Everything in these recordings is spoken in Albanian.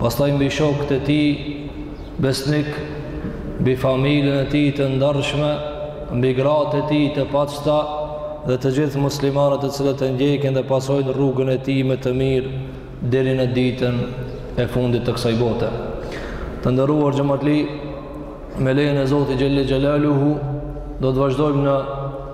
Pastaj mbi shokët e tij besnikë, mbi familjen e tij të ndershme, mbi gratë e tij të pastra dhe të gjithë muslimanët të cilët e ndjekin dhe pasojnë rrugën e tij me të mirë deri në ditën e fundit të kësaj bote. Të nderuar xhamatli, me lejen e Zotit xhelle xhelaluhu do të vazhdojmë në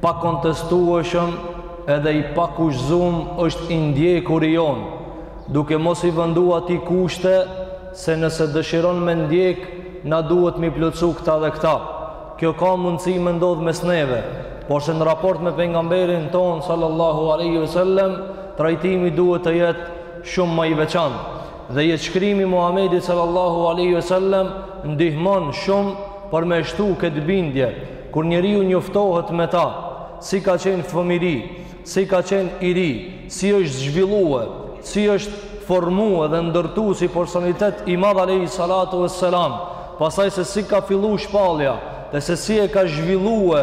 Pakontestueshëm edhe i pakushëzum është i ndjekuri jonë, duke mos i vendu atij kushte se nëse dëshiron me ndjek na duhet m'i plotësu këta dhe këta. Kjo ka mundësi me ndodhë mes neve, porse në raport me Pejgamberin tonë sallallahu alejhi ve sellem trajtimi duhet të jetë shumë ma i veçantë. Dhe jetëshkrimi i Muhamedit sallallahu alejhi ve sellem ndihmon shumë për me shtu këtë bindje, Kur njeriu njoftohet me ta, si ka qenë fëmiri, si ka qenë i ri, si është zhvillue, si është formue dhe ndërtu si personalitet i madh alejhi salatu ve selam, pastaj se si ka fillu shpallja dhe se si e ka zhvillue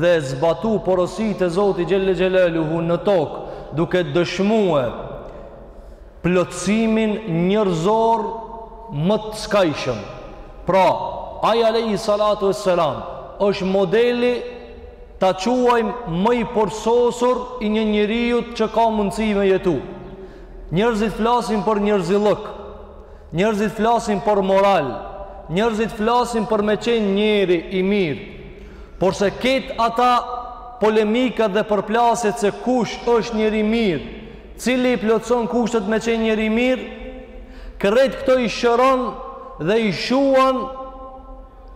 dhe zbatu porositë e Zotit xhelle xhelaluhu në tokë, duke dëshmue, plotësimin njerëzor më të skajshëm. Pra, ai alejhi salatu ve selam është modeli ta quajmë më i përsosur i një njeriut që ka mundësi me jetu. Njerëzit flasin për njerëzillëk, njerëzit flasin për moral, njerëzit flasin për me qenë njeri i mirë, porse këtë ata polemikat dhe përplasjet se kush është njeri i mirë, Cili i plotëson kushtet me qenë njeri i mirë, krejt këto i shëron dhe i shuan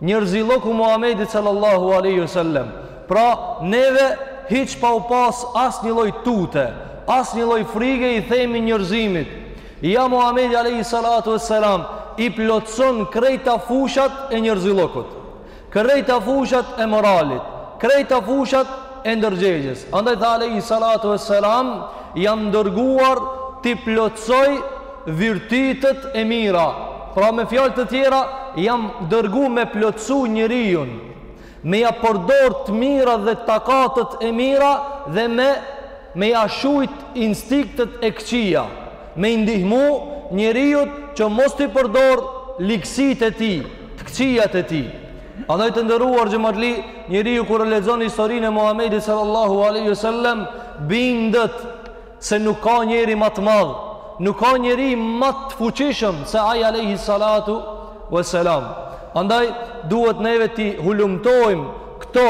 njerëzillëku i Muhamedit sallallahu alejhi ve sellem. Pra, neve hiç pa u pas asnjë lloj tute, asnjë lloj frige i themi njerëzimit, ja Muhamedi alejhi salatu ve selam i plotëson krejt fushat e njerëzillëkut. Krejt fushat e moralit, krejt fushat e ndërgjegjes. Andaj tha alejhi salatu ve selam, jam dërguar t'i plotësoj virtytet e mira. Pra me fjalë të tjera, jam dërgu me plotësu njeriun, me ia përdor të mirat dhe takatet e mira dhe me, me ia shujt instinktet e këqija. Me i ndihmu njeriut që mos t'i përdorë ligësitë e tij, të këqijat e tij. Andaj të nderuar xhematli, njeriu kur e lexon historinë e Muhamedit sallallahu alejhi ve sellem, bindet se nuk ka njeri ma të madh, nuk ka njeri ma të fuqishëm se ai alejhi salatu ve selam. Andaj duhet neve t'i hulumtojmë këto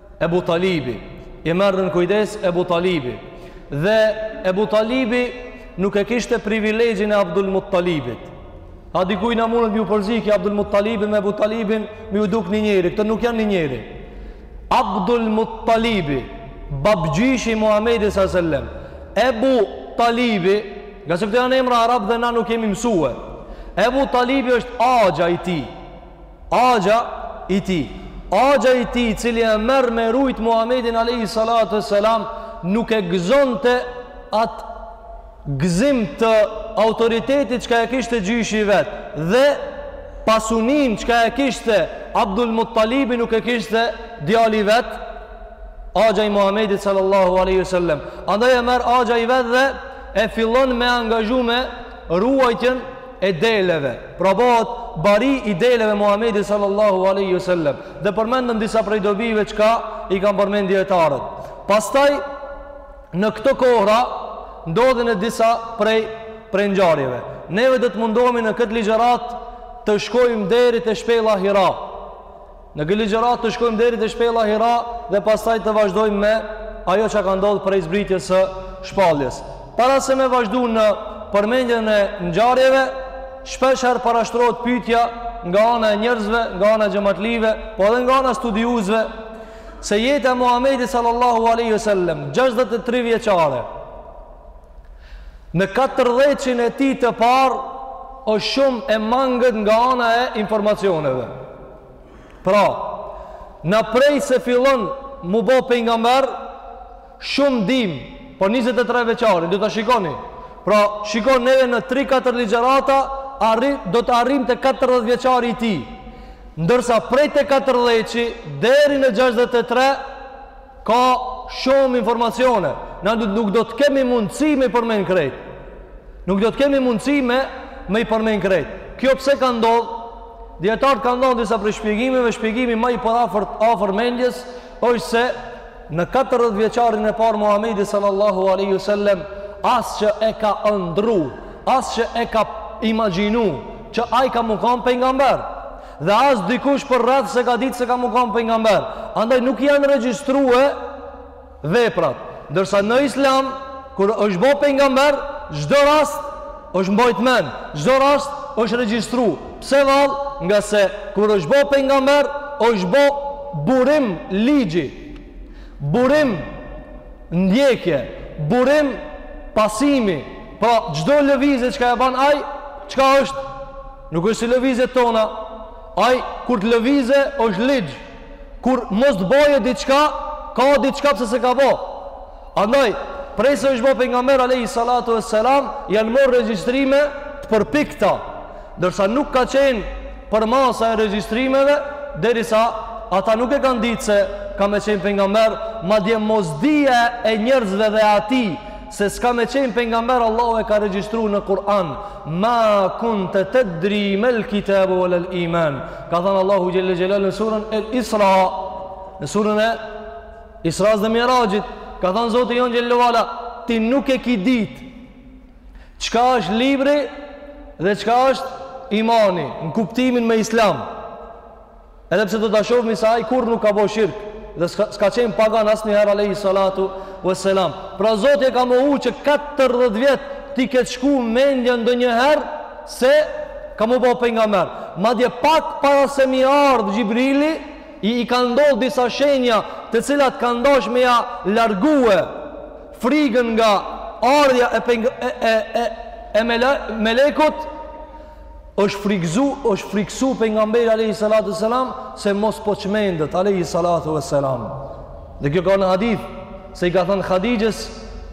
Ebu Talibi, e merr në kujdes Ebu Talibi. Dhe Ebu Talibi nuk e kishte privilegjin e Abdul Muttalibit. A dikujt mundet m'ju përzi ky Abdul Muttalibi me Ebu Talibin m'ju duk një njeri, këta nuk janë një njeri. Abdul Muttalibi, babgjyshi i Muhammedit s.a.s. Ebu Talibi, ngase këto janë emra arabë dhe na nuk jemi mësue. Ebu Talibi është axha i tij. Axha i tij, axha i tij i cili e merr me rujt Muhamedin alayhi salatu wassalam nuk e gëzonte atë gëzim të autoritetit çka e kishte gjyshi i vet dhe pasunin çka e kishte Abdul Muttalibi nuk e kishte djali i vet axha i Muhamedit sallallahu alaihi wasallam andaj e merr axha i vet dhe e fillon me angazhu me ruajtjen e deleve. Pra bëhet bari i deleve Muhamedi sallallahu alaihi wasallam. Dhe përmendëm disa prej dobive çka i kanë përmend dietarët. Pastaj në këto kohra ndodhin disa prej prej ngjarjeve. Neve do të mundohemi në këtë ligjëratë të shkojmë deri te shpella Hira. Në këtë ligjëratë të shkojmë deri te shpella Hira dhe pastaj të vazhdojmë me ajo që ka ndodh prej zbritjes së shpalljes. Para se me vazhdu në përmendjen e ngjarjeve, shpesh herë parashtrohet pyetja nga ana e njerëzve, nga ana e xhamatlive, po edhe nga ana e studiuesve se jeta e Muhamedit sallallahu alaihi wasallam 63 vjeçare Në katërdhetshin e tij të parë është shumë e mangët nga ana e informacioneve. Pra, na prej se fillon m'u bo pejgamber, shumë dim, po 23 vjeçari, do ta shikoni. Pra, shikon neve në 3-4 ligjërata, arri, do të arrijmë te 40 vjeçari i tij. Ndërsa prej te 40 deri në 63, Ka shumë informacione, na nuk do të kemi mundësi me i përmen krejt. Nuk do të kemi mundësi me, me i përmen krejt. Kjo pse ka ndodh? Dijetarët kanë dhonë disa prej shpjegimeve, shpjegimi ma i përafërt, afër mendjes, është se në 40 vjeçarin e parë Muhammedi sallallahu aleyhi sallem, as që e ka ëndrru, as që e ka imagjinu, që ai ka me kanë pejgamber. Dhe as dikush përreth s'e ka ditë se ka me kanë pejgamber. Andaj nuk janë regjistrue veprat. Ndërsa në islam, kur është bo pejgamber, çdo rast është mbajt men, çdo rast është regjistru. Pse vallë? Ngase kur është bo pejgamber, është bo burim ligji, burim ndjekje, burim pasimi. Pra çdo lëvizje çka e ban ai, çka është Nuk është si lëvizjet tona. Ai kur të lëvizë është ligj. Kur mos të bëjë diçka, ka diçka pse s'e ka bë. Andaj, prej se është bë pejgamber alayhi salatu vesselam, janë marrë regjistrime të përpikta, ndërsa nuk ka qenë përmasa e regjistrimeve derisa ata nuk e kanë ditë se ka me qenë pejgamber, madje mosdija e njerëzve dhe e atij Se s'ka me qenë pejgamber Allahu e ka regjistru në Kur'an ma kunte tedri mel kitabu ue lel iman ka thënë Allahu xhel-le xhelaluhu në surën e isra në surën e isras dhe miraxhit ka thënë Zoti jonë xhel-le ue ala ti nuk e ki dit çka është libri dhe çka është imani në kuptimin me islam Edhe pse do ta shohmi se ai kurrë nuk ka bo shirk dhe s'ka s'ka qenë pagan asnjëherë alaihi salatu wassalam. Pra Zoti e ka mohu që 40 vjet t'i ketë shku mendja ndonjëherë se ka m'u bo pejgamber. Madje pak para se m'i ardh Xhibrili i i ka ndodh disa shenja të cilat kanë dashur me ja largue frigën nga ardhja e peng e e e, e melekut është frikëzu, është frikësu pejgamberi Alehi Salatu Selam se mos po çmendet Alehi Salatu Selam dhe kjo ka në hadith se i ka thënë Hadixhes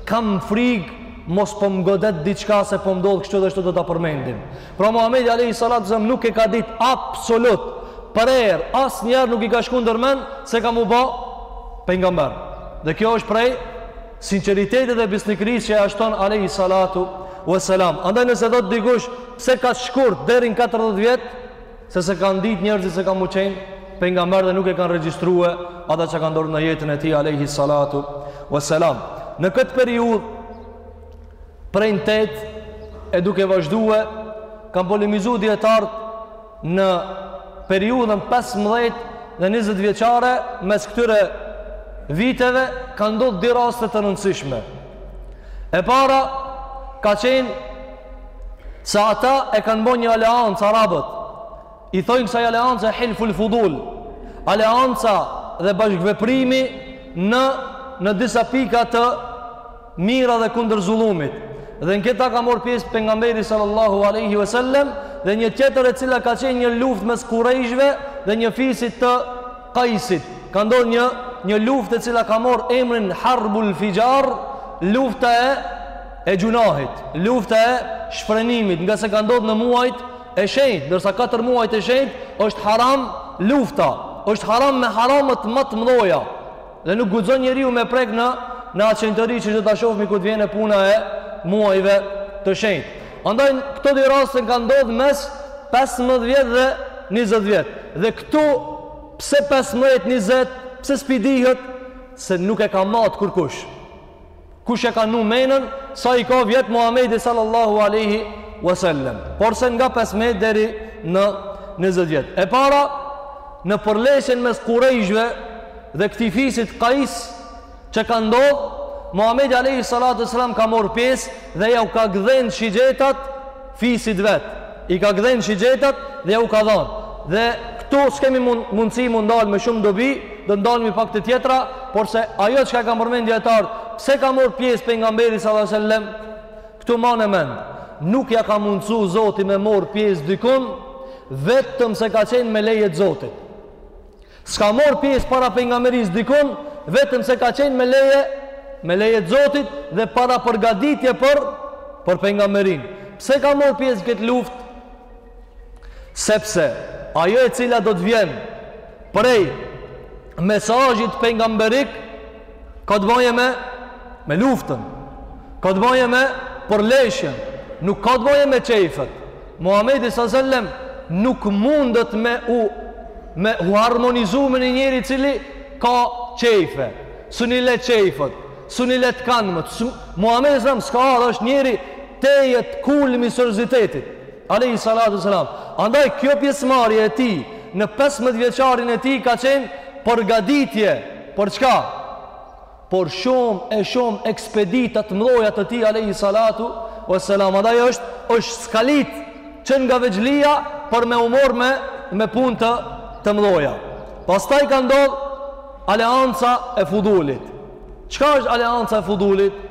kam frikë mos po më godet diçka se po më ndodh kështu dhe shtu do ta përmendim pra Muhammedi Alehi Salatu Selam nuk e ka dit absolut prerë asnjëherë nuk i ka shku ndërmend se ka m'u ba pejgamber dhe kjo është prej sinqeritetit dhe besnikërisë që ia shton alaihi salatu wassalam. Andaj nëse thotë dikush pse ka shkurt deri në 40 vjet, se s'e kanë ditë njerëzit se ka me qenë pejgamber dhe nuk e kanë regjistruar ata që kanë ndodhur në jetën e tij alaihi salatu wassalam. Në këtë periudhë prej në tetë e duke vazhduar kanë polemizuar dietarët në periudhën 15 dhe 20 vjeçare, mes këtyre viteve kanë ndodhur dy raste të rëndësishme. E para ka qenë se ata e kanë bo një aleancë arabët. I thonë kësaj aleance Hilful Fudul. Aleanca dhe bashkëveprimi në në disa pika të mira dhe kundër zullumit. Dhe në këta ka marrë pjesë pejgamberi sallallahu alaihi wasallam dhe një tjetër e cila ka qenë një luftë mes kurejshëve dhe një fisit të Kajsit. Ka ndodhur një një luftë e cila ka marrë emrin Harbul Fixhar, lufta e e gjunahit, lufta e shfrenimit, ngase ka ndodhur në muajt e shenjtë, ndërsa katër muajt e shenjtë është haram lufta, është haram me haramet më të mëdha. Dhe nuk guxon njeriu me prek në atë shenjtëri që do ta shohmi kur të vjen puna e muajve të shenjtë. Andaj këto dy raste kanë ndodhur mes 15 vjet dhe 20 vjet. Dhe këtu pse 15 20 pse s'po dihet se nuk e ka mat kurkush. Kush e ka nu menden, sa i ka vjetë Muhammedi sallallahu aleyhi wasallam. Por se nga 15 deri në 20 vjetë. E para, në përleshjen mes kurejshve dhe këtij fisit kajs që ka ndodhë, Muhammedi aleyhi sallatu sallam ka morë pjesë dhe ja u ka gdhenë shigjetat fisit vet i ka gdhen shigjetat dhe ja u ka dhan dhe ktu skemi mund mundsi mu ndal me shum dobi do ndalmi pak te tjetra por se ajo çka kan përmend dijetart pse ka mor pjes pejgamberi sallallahu alaihi wasallam ktu mane mend nuk ja ka mundsu zoti me mor pjes dikun vetëm se ka qen me leje të zotit S'ka marrë pjesë para pejgamberisë dikund, vetëm se ka qenë me leje, me leje të Zotit dhe parapërgatitje për për pejgamberinë. Pse ka marrë pjesë në ket luftë? Sepse ajo e cila do të vjen prej mesazhit pejgamberik ka të baje me me luftën, ka të baje me përleshjen, nuk ka të baje me çejfet. Muhamedi sa sellem nuk mundet me u me u harmonizu me një njeri i cili ka qejfe, sun i le qejfet, sun i le tekanmet, su, Muhammedi sa sellem s'ka arë, është njeri tejet kulmi i seriozitetit, alejhi salatu selam, andaj kjo pjesëmarrje e tij, në 15 vjeçarin e tij ka qenë përgaditje, për çka? për shumë e shumë ekspedita të mdhoja të tij alaihi salatu wassalam andaj është është skalit që nga vegjlia për me u mor me me punë të të mdhoja pastaj ka ndodh aleanca e fudulit çka është aleanca e fudulit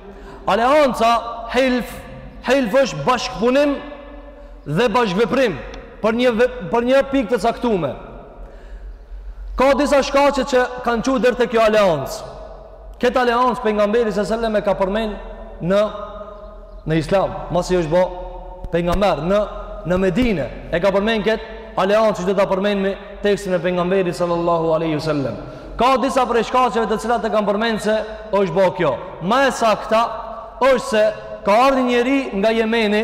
aleanca hilf hilf është bashkëpunim dhe bashkëveprim për një për një pikë të caktume Ka disa shkaqe që kanë çuar deri te kjo aleancë. Këtë aleancë pejgamberi sa selam e ka përmend në në Islam, masi është bo pejgamber në në Medinë. E ka përmend këtë aleancë që do ta përmendmi tekstin e pejgamberit sallallahu alaihi wasallam. Ka disa prej shkaqeve të cilat e kanë përmend se është bo kjo. Ma e sakta është se ka ardh nji njeri nga Jemeni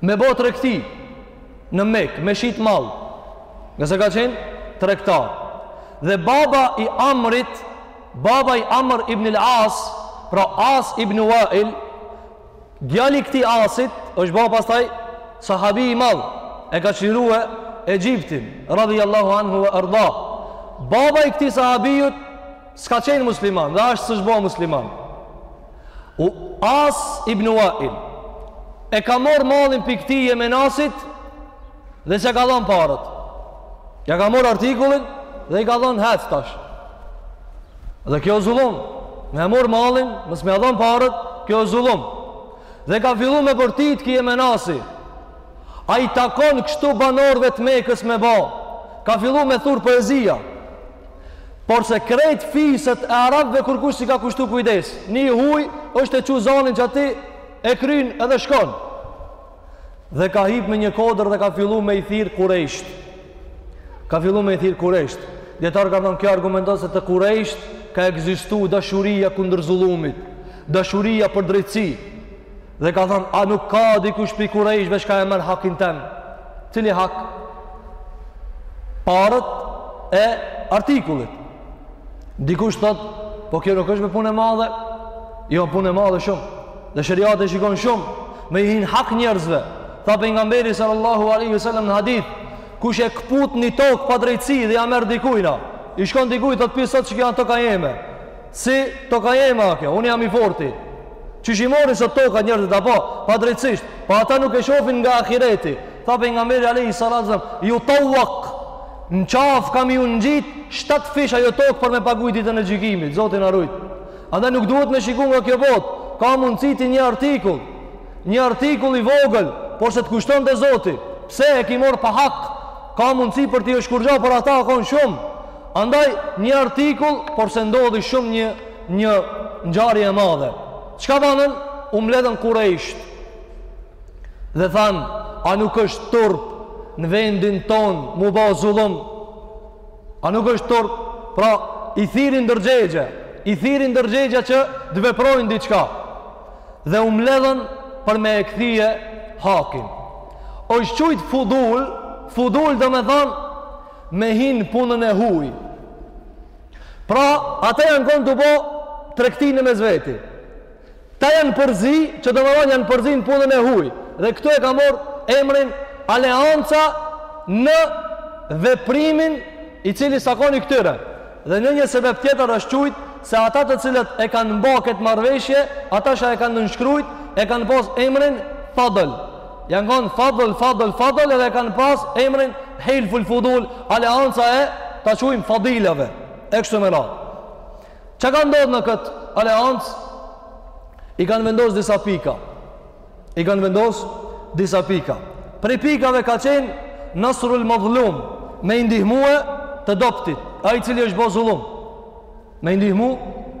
me bo tregti. në Mekë me shit mall, ngase ka qenë tregtar. Dhe baba i Amrit, baba i Amr ibn al-As, pra As ibn Wa'il, djali i këtij Asit është ba pastaj sahabi i madh, e ka çliru Egjiptin, radhiyallahu anhu wa arda. Baba i këtij sahabiut S'ka qenë musliman, dhe as që s'është bo musliman. U As ibn Wail, e ka marrë mallin prej këtij jemenasit, dhe s'ja ka dhanë paret. Ja ka marrë artikullin, dhe i ka thanë hec tash. Dhe kjo zullum, me ja marrë mallin, mos me ja dhanë paret, kjo zullum. Dhe ka fillu me bërtit ky jemenasi. A i takon kështu banorëve të Mekës me ba. Ka fillu me thurë poezia. Porse krejt fiset e arabëve kurkush s'i ka kushtu kujdes. Një i huj është e çu zanin që ati e kryn edhe shkon. Dhe ka hip në një kodër dhe ka fillu me i thirrë kurejshtë. Ka fillu me i thirrë kurejshtë. Dijetarët kanë thonë kjo argumenton se te kurejshtë ka ekzistu dashuria kundër zullumit. Dashuria për drejtësi. Dhe ka thënë, a nuk ka dikush prej kurejshve që ka me marrë hakin tem? Cili hak? Paret e artikullit. Dikush thot, po kjo nuk është një punë e madhe? Jo, punë e madhe shumë. Dhe sheriati e shikon shumë. Me i hinë hak njerëzve. Tha pejgamberi sallallahu aleyhi sallam në hadith, kush e këput një tokë padrejtësisht dhe ja merr dikujna. I shkon dikuj, thot, prej sot kjo asht toka jeme. Si toka jeme a kjo, unë jam i forti. Qysh i marrin sot tokat njerëzit, apo, padrejtësisht, po ata nuk e shofin nga ahireti. Tha pejgamberi alejhi salatu ve selam, jutawwak, në qafë ka m'ju ngjitë, shtatëfish ajo tokë për me pagu ditën e gjikimit, Zoti na rujt. Andaj nuk duhet me shiku nga kjo botë, ka mundësi ti një artikull, një artikull i vogël, porse të kushton te Zoti, pse e ki marrë pa hak, ka mundësi për ty osht kurgja, për ata a kon shumë, Andaj një artikull, porse ndodhi shumë një një ngjarje e madhe. Çka banën? U mbledhën kurejshtë. Dhe thanë, a nuk është turp në vendin tonë m'u ba zullum? A nuk është turp? Pra, i thirri ndërgjegjja, i thirri ndërgjegjja që të veprojnë diçka. Dhe u mbledhën për me e kthy hakin. Osht qujt fudul, fudul domethanë, me hi në punën e huj. Pra, ata janë konë tu bo tregti në mes veti. Ta janë përzi, që domethan janë përzi në punën e huj. Dhe këtu e ka marrë emrin aleanca në veprimin i cili sakoni këtyre. Dhe në një sebep tjetër është qujtë se ata të cilët e kanë mba këtë marrëveshje, ata që e kanë nënshkrujt, e kanë pas emrin Fadël. Janë kanë fadl, fadl, fadl edhe kanë pas emrin Hilful Fudul, aleanca e ta quajmë fadilave. E kështu me radhë. Çka ka ndodh në kët aleancë? I kanë vendos disa pika. I kanë vendos disa pika. Prej pikave ka qenë Nasrul Madhlum, me i ndihmue të dobtit, ai i cili është bo zullum. Me i ndihmu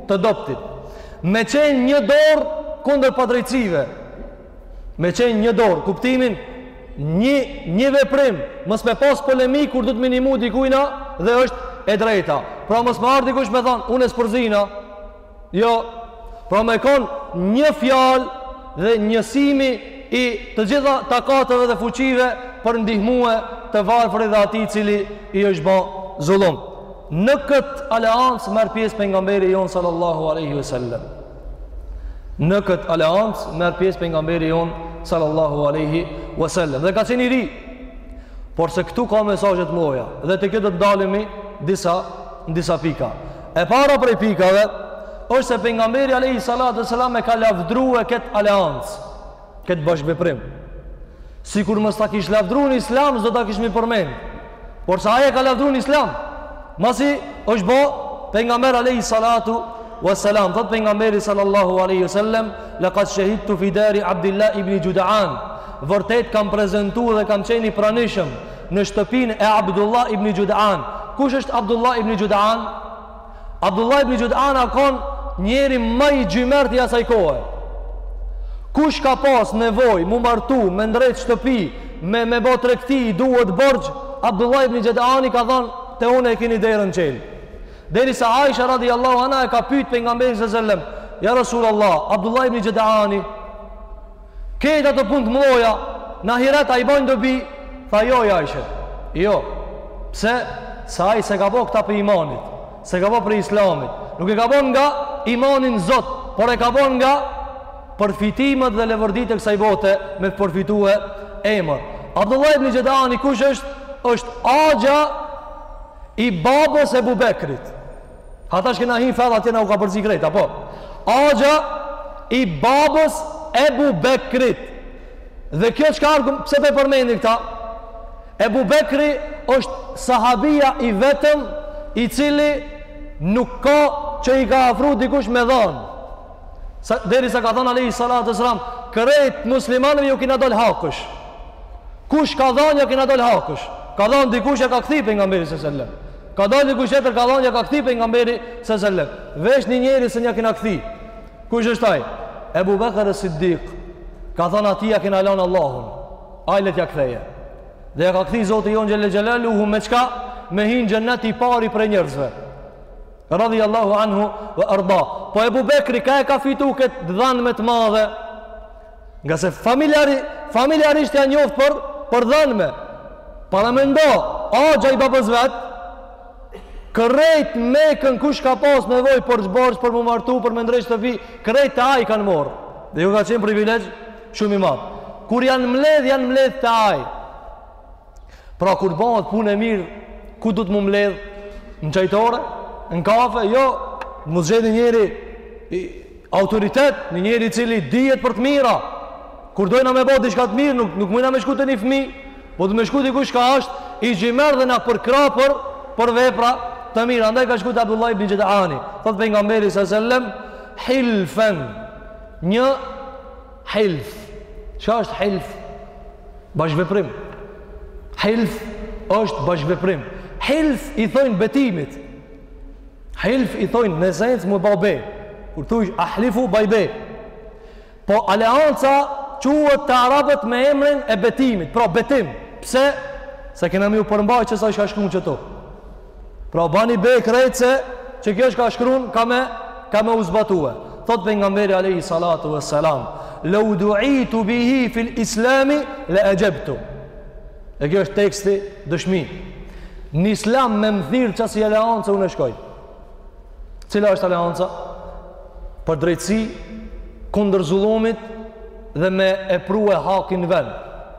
të dobtit. Me qenë një dorë kundër padrejtësive. Me qenë një dorë, kuptimin, një, një veprim, mos me pas polemikë kur duhet m'i nimu dikujna dhe është e drejta. Pra mos me ardh dikush me thanë, unë s'përzihna. Jo, pra me kon një fjalë dhe njësimi i të gjitha takateve dhe fuqive për ndihmue të varfërit dhe atij cili i është ba zullum. Në këtë aleancë merr pjesë pejgamberi jonë sallallahu aleyhi ve sellem. Në këtë aleancë merr pjesë pejgamberi jonë sallallahu alaihi wasallam. Dhe ka qenë i ri. Por se këtu ka mesazhe të mëdha dhe te kjo do të ndalemi disa në disa pika. E para prej pikave është se pejgamberi alaihi salatu wasallam e ka lavdrue këtë aleancë. këtë bashkëveprim. Sikur mos ta kish lavdru në islam, s'do ta kishmi përmend. Porse ai e ka lavdru në islam, masi është bo pejgamber alejhi salatu wa salam, thotë pejgamberi sallallahu alejhi wa sallam, lekad shehidtu fi dari Abdillah ibn Xhud'an, vërtet kam prezentu dhe kam qenë i pranishëm në shtëpinë e Abdullah ibn Xhud'an. Kush është Abdullah ibn Xhud'an? Abdullah ibn Xhud'an a kon njeri ma i xhymert i asaj kohe. Kush ka pas nevojë, m'u martu, me ndrejt shtëpi, me, me bo tregti, i duhet borxh, Abdullah ibn Xhud'ani ka thanë, te une e kini derën çelë. Derisa Aisha radiallahu anha e ka pyt pejgamberin së sellem, ja Rasul Allah, Abdullah ibn Xhud'ani, Krejt ato punë të mëdha në ahiret a i bojnë dobi? Tha jo ja Aishe. Jo. Pse? Se ai s'e ka bo këta prej imanit. S'e ka bo prej islamit. Nuk e ka bo nga imani n'Zot, por e ka bo nga përfitimet dhe leverditë e kësaj bote me përfitue emër. Abdullah ibn Xhud'ani kush është? është axha i babës Ebu Bekrit. A tash kena hi fellë atje na u ka përzi krejt, apo? Axha i babës Ebu Bekrit. Dhe kjo çka argum, pse p'e përmendi këta? Ebu Bekri është sahabia i vetëm i cili nuk ka që i ka afru dikush me dhanë. Sa, derisa ka thanë alejhi salatu ves selam, krejt muslimanëve ju kina dol hakësh. Kush ka dhanë, ju kina dol hakësh. Ka dhanë dikush ja ka kthy pejgamberi së sellem. Ka dalë dikush tjetër ka dhanë ja ka kthi pejgamberi sa selam. Veç një njeri s'e ja kena kthi. Kush është ai? Ebu Bekër es-Siddik. Ka thanë atij ia kena lanë Allahun. Ai le t'ja ktheje. Dhe ja ka kthi Zoti jonë xhel-le xhelaluhu me çka? Me hi n'xhennet i pari prej njerëzve. Radijallahu anhu ve erdah. Po Ebu Bekri ka e ka fitu këtë dhanë më të madhe? Nga se fi, familjarisht janë njoftë për, për dhënie. Paramendo, axha i babës vet, krejt në Mekë kush ka pas nevojë për borxh, për m'u martu, për me ndreq shtëpi, krejt te ai kanë marrë. Dhe ju ka qenë privilegj shumë i madh. Kur janë mbledh, janë mbledh te ai. Pra kur bahet punë e mirë, ku don m'u mbledh? Në çajtore, në kafe, jo, don me zgjedh njeri autoritet, një njeri i cili dihet për të mira. Kur dojna me bo diçka të mirë, nuk nuk mujna me shku te një fëmijë, po do me shku te dikush që është i zgjimër dhe na përkrah për për vepra të mira. Andaj ka shku te Abdullah ibn Xhud'ani. Thot pejgamberi sallallahu alajhi wasallam, "Hilfen." Një Hilf. Çka është hilf? Bashkëveprim. Hilf është bashkëveprim. Hilf i thonë betimit. Hilf i thonë në esencë me ba be. Kur thu ahlifu baj be. Po aleanca quhet te arabët me emrin e betimit, pra betim. Pse? Se kena me u përmbajt qësaj çka shkrun qëto. Pra bani be krejt se qëkjo çka shkrun ka me ka me u zbatue. Thot pejgamberi alayhi salatu vesselam, "Law du'itu bihi fil Islami le exhebtu." E kjo është teksti dëshmi. Në Islam me m'thirr qasi aleance unë shkoj. Cila është aleanca? Për drejtësi kundër zullumit dhe me e prue hakin n'vend.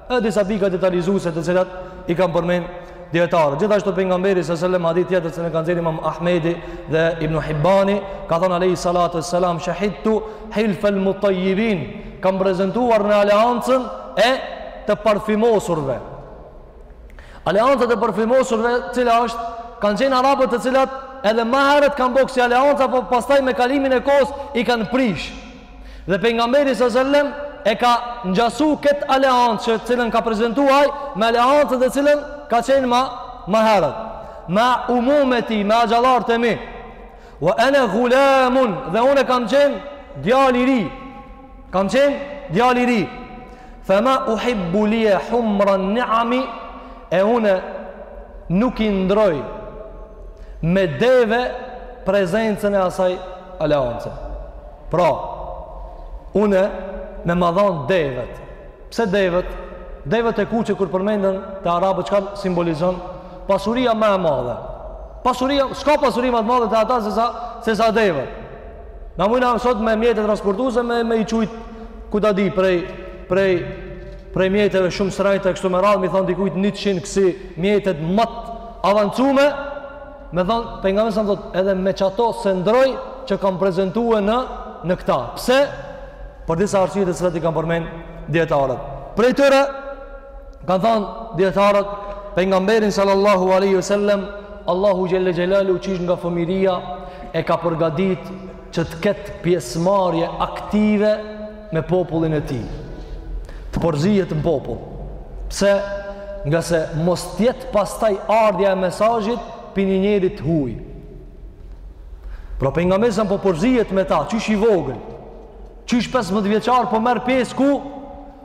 Edhe disa pika detalizuese të cilat i kanë përmend dietarët. Gjithashtu pejgamberi sa selam hadith tjetër se në ka xjerr Imam Ahmedi dhe Ibn Hibani, ka thanë alayhi salatu wassalam shahidtu hilf al mutayyabin, kam prezentuar në aleancën e të parfymosurve. Aleanca e të parfymosurve, cila është kanë qenë arabët të cilat edhe ma herët kanë bo kësi aleanca, po pastaj me kalimin e kohës i kanë prish. Dhe pejgamberi sa selam e ka ngjasu kët aleancë që të cilën ka prezentu ai me aleancën të cilën ka qenë ma ma herët. Ma umumeti, me xhallarët e mi. Wa ana ghulamun, dhe unë kam qenë djalë i ri. Kam qenë djalë i ri. Fe ma uhibbu li humra ni'ami e une nuk i ndroj me deve prezencën e asaj aleance. Pra, une me m'i dhon devet. Pse devet? Devet e kuqe kur përmenden te arabët çka simbolizon? Pasuria ma e madhe. Pasuria, s'ka pasuri ma t'madhe te ata se sa, se sa devet. Na mujna sot me mjete transportuese me me i çujt ku ta di prej prej prej mjeteve shumë shtrejta kështu me radhë, m'i dhon dikujt 100 kësi mjete ma të avancume, me thon pejgamberi s.a.s. thot edhe me çato s'i ndroj që kam prezantuar në në këta. Pse? Për disa arsye të cilat i kanë përmend dietarët. Prej tyre Kanë thënë dijetarët pejgamberin sallallahu alaihi wasallam Allahu xhelle xhelaluhu qysh nga fëmiria e ka përgatit që të ketë pjesëmarrje aktive me popullin e tij. Të përzihet në popull. Pse ngase mos të jetë pastaj ardhja e mesazhit prej një njeri të huaj. Pra pejgamberi s.a.s. po përzihet me ta, qysh i vogël. Qysh 15 vjeçar po merr pjesë ku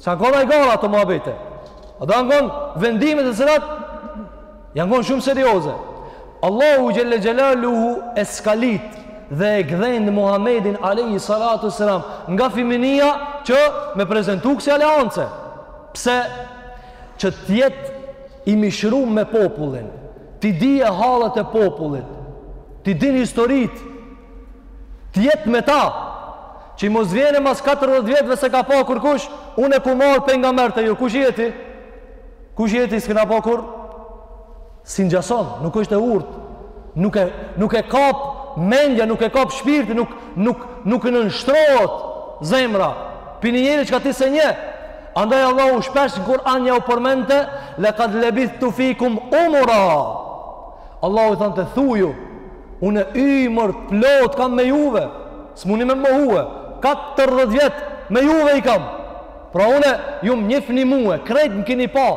S'janë kon hajgare ato muhabete. Ato janë kon vendime të cilat janë kon shumë serioze. Allahu xhelle xhelaluhu e skalit dhe e gdhen Muhamedin alayhi salatu selam nga fiminia që me prezantu kësi aleance. Pse që të jetë i mishrum me popullin, t'i dije hallet e popullit, t'i din historitë Të jetë me ta, që mos t'vjen e mas 40 vjetëve s'e ka pa kurkush, unë jam pejgamber te ju, kush je ti? Kush je ti s't'kena pa kurr? S'i ngjason, nuk është e urtë, nuk e, nuk e kap mendja, nuk e kap shpirti, nuk, nuk, nuk nënshtrohet zemra, për një njeri çka ti s'e njeh, Andaj Allahu shpesh në Kur'an jau përmendte, fe kad lebithtu fikum umura. Allahu i thante, thuju, Unë ymër plot kam me juve, s'muni me mohu, 40 vjet me juve i kam. Pra unë ju më njihni mua, krejt më keni pa.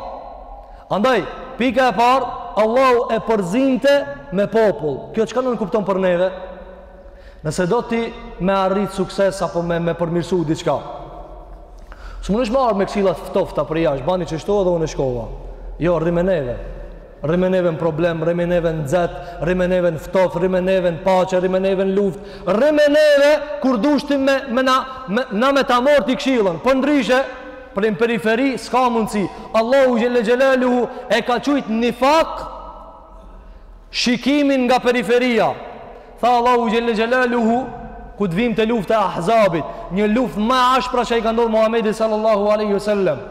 Andaj, pika e parë, Allahu e përzinte me popull. Kjo çka nënkupton për neve? Nëse do ti me arrit sukses apo me me përmirësu diçka. S'munesh me ardh me këshilla të ftofta prej jashtë, bani qështu edhe unë shkova. Jo, rri me neve. Rri me neve në problem, rri me neve në nxeht, rri me neve në ftoft, rri me neve në paqe, rri me neve në luft, rri me neve kur dush ti me, me na, me na me ta marr ti kshillën, por ndryshe, prej në periferi, s'ka mundësi. Allahu xhelle xhelaluhu e ka qujtë nifak, shikimin nga periferia. Tha Allahu xhelle xhelaluhu, kur vinte lufta e ahzabit, një luft ma e ashpra që i ka ndodhë Muhammedit sallallahu aleyhi sallam.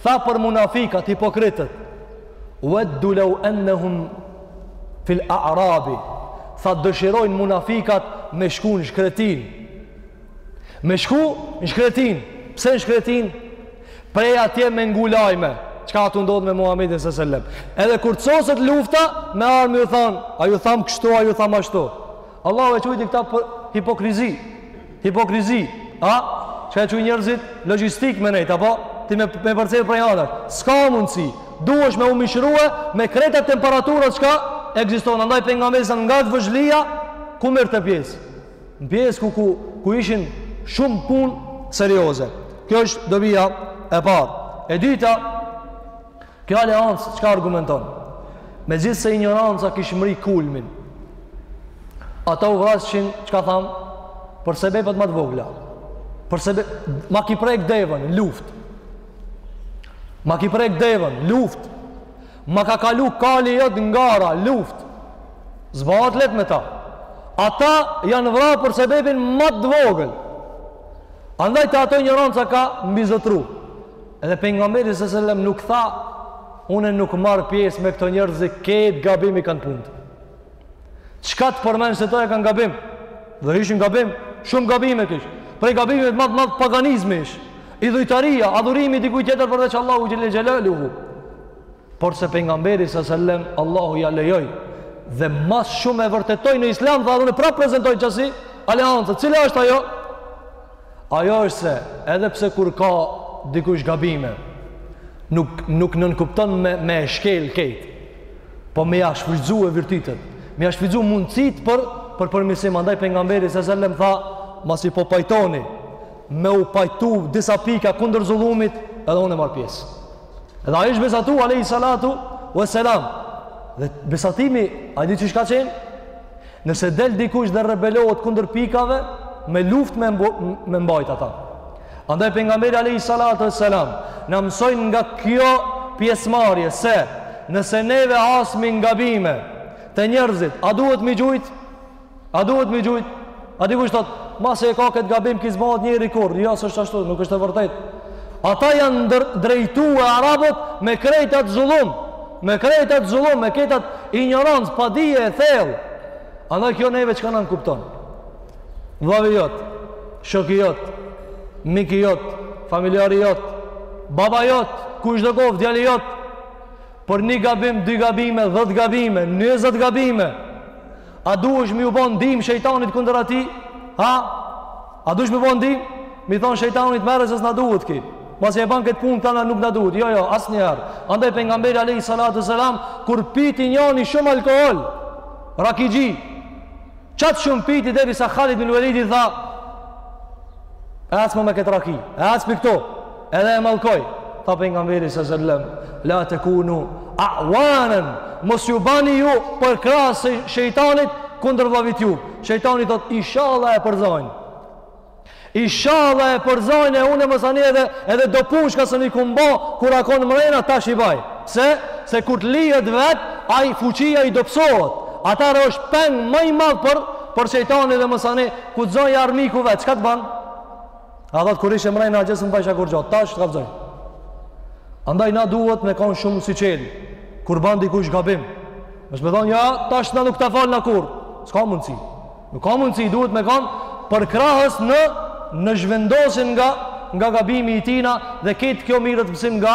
Tha për munafikat, hipokritët, Weddu lau ennehum fil a'rabi. Tha dëshirojnë munafikat me shku në shkretin. Me shku në shkretin. Pse në shkretin? Prej atje me ngu lajme. Çka â tu ndodhë me Muhammedin së sellem. Edhe kur soset lufta, me ardhë me ju thanë, a ju thamë kështu, a ju thamë ashtu. Allahu e qujti këta hipokrizi. Hipokrizi, a? Çka e quajnë njerëzit? Logjistik me nejt, apo? Ti me, me përcjellë prej anët. Ska mundësi. Duhesh me u mishru me krejt atë temperaturë çka ekziston. Andaj pejgamberi nga vegjëlia, ku merrte pjesë? Në pjesë ku, ku, ku ishin shumë punë serioze. Kjo është dobia e parë. E dyta, Kjo aleancë çka argumenton? Megjithëse injoranca kish mri kulmin, ata u vrajshin, çka thamë, për sebepet ma të vogla. Për sebe, ma ki prek devën, luft. Ma ki prek devën, luft. Ma ka kalu kali jot në garë, luft. S'bahet leht me ta. Ata janë vra për sebepin më të vogël. Andaj te ato injoranca ka mbizotru. Edhe pejgamberi s.a.s. nuk tha unë nuk marr pjesë me këto njerëz që krejt gabim i kanë punët. Çka t'përmen se to e kanë gabim? Dhe ishin gabim, shumë gabime kish. Prej gabimeve më të mëdha paganizmi ish. Idhujtaria, adhurimi i dikujt tjetër përveç Allahu xhelle xhelaluhu. Por se pejgamberi s.a.s. Allahu ja lejoi dhe më shumë e vërtetoi në Islam, tha unë prapë prezantoj ksi aleanca, cila është ajo? Ajo është se, edhe pse kur ka dikush gabime, nuk, nuk nënkupton me, me e shkel kejt, po me ja shfrytzu e virtytet, me ja shfrytzu mundësit për, për përmirësim. Andaj pejgamberi se sellem tha, masi po pajtoni, me u pajtu disa pika kundër zullumit, edhe unë e marr pjesë. Edhe ai është besatu, alejhi salatu ue selam. Dhe besatimi, a e dini çka qenë? Nëse del dikush dhe rebelohet kundër pikave, me luftë me, mbo, me mbajt ata. Andaj pejgamberi alejhi salatu ue selam, na mëson nga kjo pjesmarje, se nëse neve hasim gabime te njerëzit, a duhet mi gjujt? A duhet mi gjujt? A dikush thot, masi e ka këtë gabim, ky s'bahet njeri kurrë, jo jo, s'është ashtu, nuk është e vërtet. Ata janë drejtu e arabët me krejt atë zullum, Me krejt atë zullum, me krejt atë injorancë, padije e thellë. Andaj kjo neve çka na nënkupton? Vllavi jot, shoki jot, miki jot, familjari jot, baba jot, kushdo koft, djali jot, për një gabim, dy gabime, dhet gabime, njëzet gabime, A duhesh me ju bo ndihmë shejtanit kundër atij? Ha? A duhesh me bo ndihmë? Mi thon shejtanit merre se s'na duhet ky. Masi e ban këtë punë tani nuk na duhet. Jo, jo, asnjëherë. Andaj pejgamberi alayhi salatu selam kur piti njëni shumë alkool, rakixhi. Qaq shumë piti derisa Khalid ibn Walid i tha, "Ec mo me këtë raki, ec prej këtu." Edhe e mallkoi, tha pejgamberi sa sallam, la takunu awanan, mos ju bani ju përkrahës të shejtanit kundër vllavit tuj. Shejtani thot inshallah e përzojnë. Inshallah e përzojnë e unë masanej edhe edhe do punë çka s'un i kom bo kur a kon mrena tash i baj. Se se kur të lihet vet, ai fuqia i dobësohet. Atëherë është peng ma i madh për për shejtanin dhe masanej kur të zajë armiku vet, çka të ban? A thot kur ishe mrena gjë s'un të bajsha kurgjo, tash të kallëzoj. Andaj na duhet me konë shumë syçelë, kur ban dikush gabim. S'është me thonë, ja, tash na nuk ta falim kurr. S'ka mundësi. Nuk ka mundësi, duhet me konë përkrahës në, në zhvendosjen nga, nga gabimi i tijna dhe këtë kjo mirret mësim nga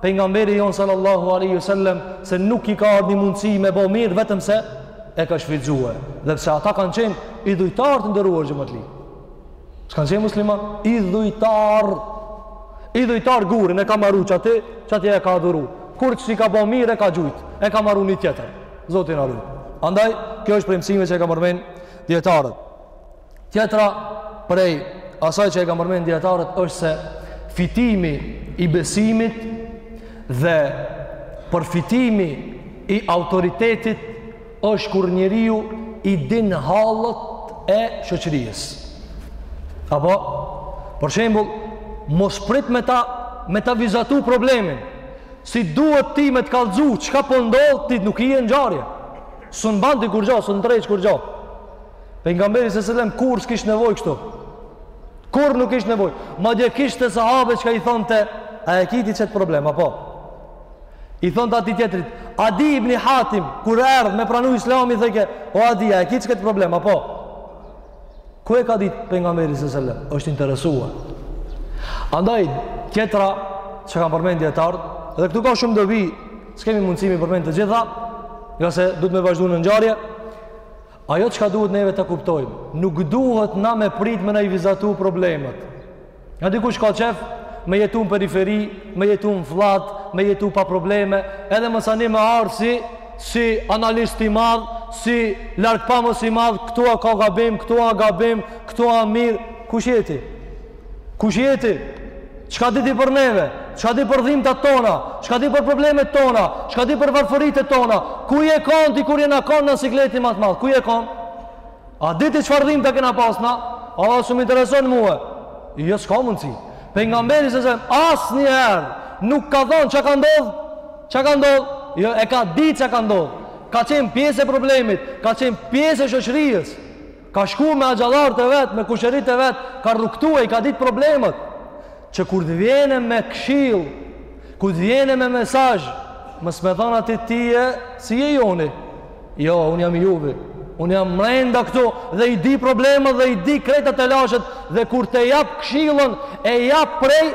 pejgamberi jonë sallallahu aleyhi sallem se nuk i ka ardhë një mundësi me bo mirë vetëm se e ka shfrytzu. Edhe pse ata kanë qenë idhujtarë të nderuar xhematli. S'kanë qenë musliman, idhujtar. Idhujtar gurin e ka marru qatë, qatë e ka adhuru. Kur s'i ka bo mirë e ka gjujt, e ka marru një tjetër. Zoti na rujt. Andaj, kjo është prej mësimeve që e kanë përmend dijetarët. Tjetra prej asaj që e kanë përmend dijetarët është se fitimi i besimit dhe përfitimi i autoritetit është kur njeriu i din hallet e shoqërisë. Apo, për shembul, mos prit me ta, me ta vizatu problemin, si duhet ti me të kallëzu, çka po ndodh, ti nuk je në ngjarje. S'un ban ti kurgjo, s'un ndreq kurgjo. Pejgamberi se selem kurr s'kish nevojë kështu. Kurr nuk kish nevojë. Madje kishte sahabe çka i thonte, a e ki ti qët problem, apo? I thonte atij tjetrit, Adi ibni Hatim, kur erdh me pranu islamin, thojke, o Adi, a e ki qikët problem, apo? Ku e ka ditë pejgamberi se selem? është interesua. Andaj, tjetra që kanë përmend dijetarët, dhe këtu ka shumë dobi, s'kemi mundësi me i përmend të gjitha, ngase duhet me vazhdu në ngjarje, Ajo çka duhet neve të kuptojmë, nuk duhet na me prit me na i vizatu problemet. Ka dikush ka qef me jetu në periferi, me jetu në flat, me jetu pa probleme, edhe masanej me ardh si, si analist i madh, si largpamës i madh, këtu a ka gabim, këtu a gabim, këtu a mirë, kush je ti? Kush je ti? Çka di ti për neve? Çka di për dhimtat tona? Çka di për problemet tona? Çka di për varfëritë tona? Ku je kon ti kur jena kon në sikletin ma t'madh? Ku je kon? A di ti çfarë dhimta kena pas na? A, as s'um intereson mue. Jo s'ka mundësi. Pejgamberi a.s. asnjëherë nuk ka thonë çka ka ndodh? Çka ka ndodh? Jo, e ka dit çka ka ndodh. Ka qenë pjesë e problemit, ka qenë pjesë e shoqërisë. Ka shku me axhallarët e vet, me kushërit e vet, ka rrugëtu, i ka ditë problemet. Që kur të vjen me këshillë, kur të vjen me mesazh, mos me thanë ata ti je, s'je i joni. Jo, un jam i juvi. Un jam mrenda këtu dhe i di problemet dhe i di krejt telashet dhe kur të jap këshillën e jap prej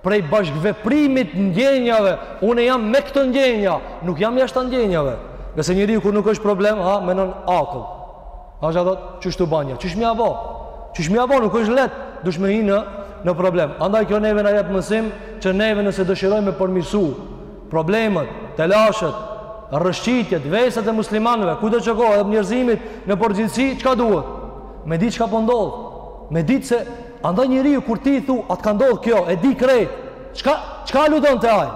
Prej bashkëveprimit ndjenjave, unë jam me këto ndjenja, nuk jam jashtë ndjenjave. Se njeriu kur nuk është problem, ha, menon akëll. Ha, ato, qështu banja, qysh me ja bo, qysh me ja bo, nuk është leht, dush me hi në, në problem. Andaj kjo neve na jep mësim, që neve nëse dëshirojmë me përmisu problemet, telashet, rëshqitjet, veset e muslimanve, kudo që kofshin edhe njerëzimit në përgjithsi, çka duhet? Me ditë çka po ndodh, po me ditë se Andaj njeriu kur ti i thu, a të ka ndodh kjo, e di krejt. Çka çka aludon te ai?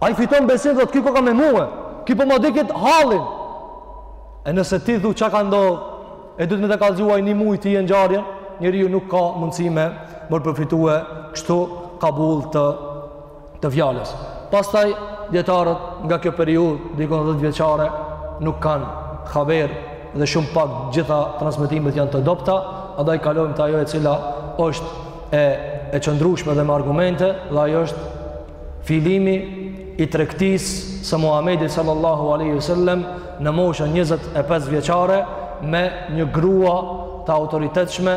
Ai fiton besim thotë ky koka me mua, ky po ma di kët hallin. E nëse ti thu çka ka ndodh, e duhet me të kallzu ai një muaj ty ngjarjen, njeriu nuk ka mundësi me përfitue kështu kabul të të fjalës. Pastaj dijetarët nga kjo periudhë diku 10 vjeçare nuk kanë haber dhe shumë pak gjitha transmetimet janë të dobëta, andaj kalojmë te ajo e cila është e e qëndrueshme dhe me argumente dhe ajo është fillimi i tregtisë së Muhamedit sallallahu alaihi wasallam në moshën 25 vjeçare me një grua të autoritetshme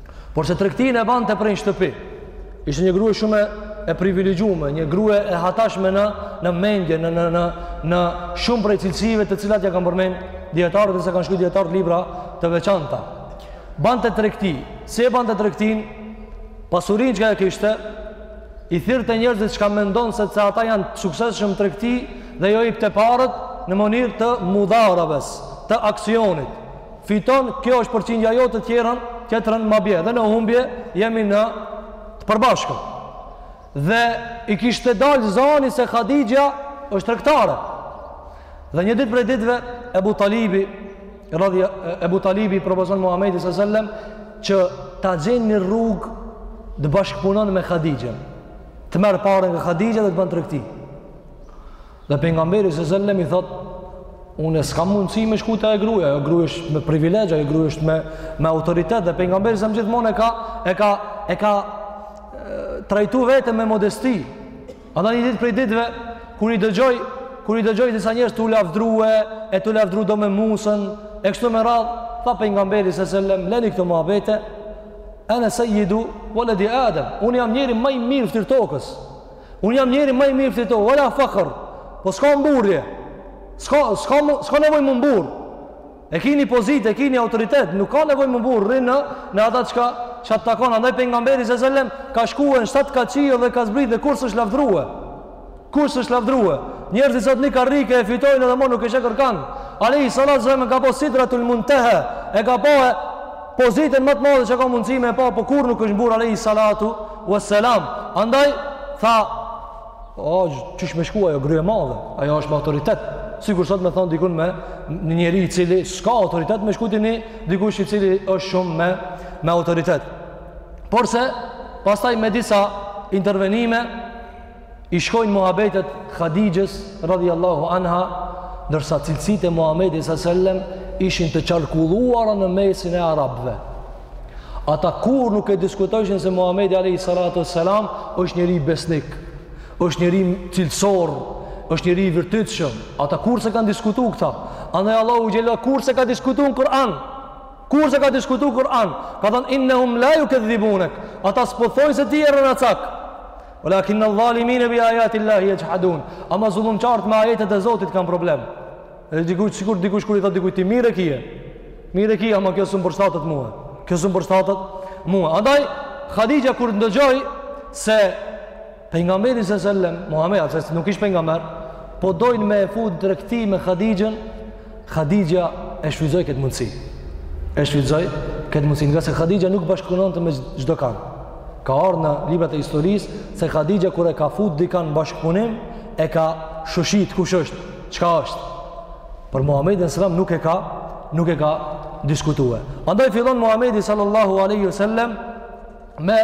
Por se tregtinë e bante prej shtëpie. Ishte një grue shumë e privilegjume, një grue e hatashme në në mendje, në në në në shumë prej cilësive të cilat ja kanë përmend dijetarët sa që kanë shkru dijetarët libra të veçanta. Bante tregti, si e bante tregtinë? Pasurinë çka e kishte i thirrte njerëzit çka mendonte se ata janë të suksesshëm tregti dhe jau ipte paret në mënyrë të mudarabes, të aksionit. Fiton, kjo është përqindja jote, tjetrën, tjetrën ma bje. Dhe në humbje jemi në të përbashkët. Dhe i kishte dalë zani se Khadija është tregtare. Dhe një ditë prej ditëve, Ebu Talibi, radhja, Ebu Talibi i propozon Muhammedit alejhi selam, që ta gjen një rrugë të bashkëpunon me Khadijën. Të merr pare nga Khadija dhe të bën tregti. Dhe pejgamberi alejhi selam i thotë, unë s'kam mundësi me shku të e gruja, e gruja është me privilegja, e gruja është me, me autoritet, dhe pejgamberi se më gjithmonë e ka, e ka, e ka e, trajtu vetë me modesti. A da një ditë prej ditëve, kur i dëgjoj, kur i dëgjoj disa njerës të lafdruhe, e të lafdru do me musën, e kështu me radhë, tha pejgamberi se zëllem, leni këtë mua vete, e në sejidu, vëllë di adem, unë jam njeri maj mirë fëtir tokës, Unë jam njeri më i mirë n'ftyr tokës, wala fakhr. Po s'ka mburrje. S'ka s'ka s'ka nevojë m'u mburr. E keni pozitë, e keni autoritet, nuk ka nevojë m'u mburr njeri në në atë çka çka të takon. Andaj pejgamberi alejhi selam ka shku n'shtat kat qiell dhe ka zbrit dhe kurrë s'është lavdrue. Kurrë s'është lavdrue. Njerëzit sot ni garë e fitojnë edhe më nuk e sheh kërkan. Alejhi salatu wasallam ka pa sidratul muntaha, e ka pa pozitën më të madhe që ka mundësi me e pa, po kurrë nuk është mburr alejhi salatu vë selam. Andaj, tha, o, qysh me shku, ajo gru e madhe, ajo është me autoritet, sikur sot me thanë dikujt me një njeri i cili s'ka autoritet, me shku te një dikush i cili është shumë me, me autoritet. Porse, pastaj me disa intervenime, i shkojnë muhabetet Khadijës radhjallahu anha ndërsa cilësitë e Muhammedit alejhi selam ishin të qarkulluara në mesin e arabëve ata kurrë nuk e diskutojshin se Muhammedi alejhi salatu wasallam është njeri besnik është njeri cilësor është njeri i virtytshëm ata kurrë s'e kanë diskutu këtë andaj Allahu xhele kurrë s'e ka diskutu në Kur'an kurrë s'e ka diskutu në Kur'an ka thënë innehum la jukedhibunek ata s'po thojnë se ti je rrenacak Walakinna adh-dhalimina bi ayati Allahi yajhadun. Ama zullumqarët me ajetet e Zotit kanë problem. Edhe diku sikur dikush kur i thotë dikujt ti mirë e ki. Mirë e ki, ama kjo s'um përshtatet mua. Kjo s'um përshtatet mua. Andaj Khadija kur ndëgjoi se pejgamberi s.a.s. sellem Muhamedi as nuk ish pejgamber, po dojn me e fut n'tregti me Khadijën Khadija e shfrytëzoi këtë mundësi. E shfrytëzoi këtë mundësi, ngase Khadija nuk bashkëpunonte me çdo kan. Ka ardhur në librat e historisë se Khadija kur e ka fut dikan n'bashkëpunim, e ka shushit kush është, çka është. Për Muhamedin alejhi selam nuk e ka, nuk e ka diskutuar. Andaj fillon Muhamedi sallallahu alaihi wasallam me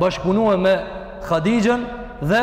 bashkëpunuar me Khadijën dhe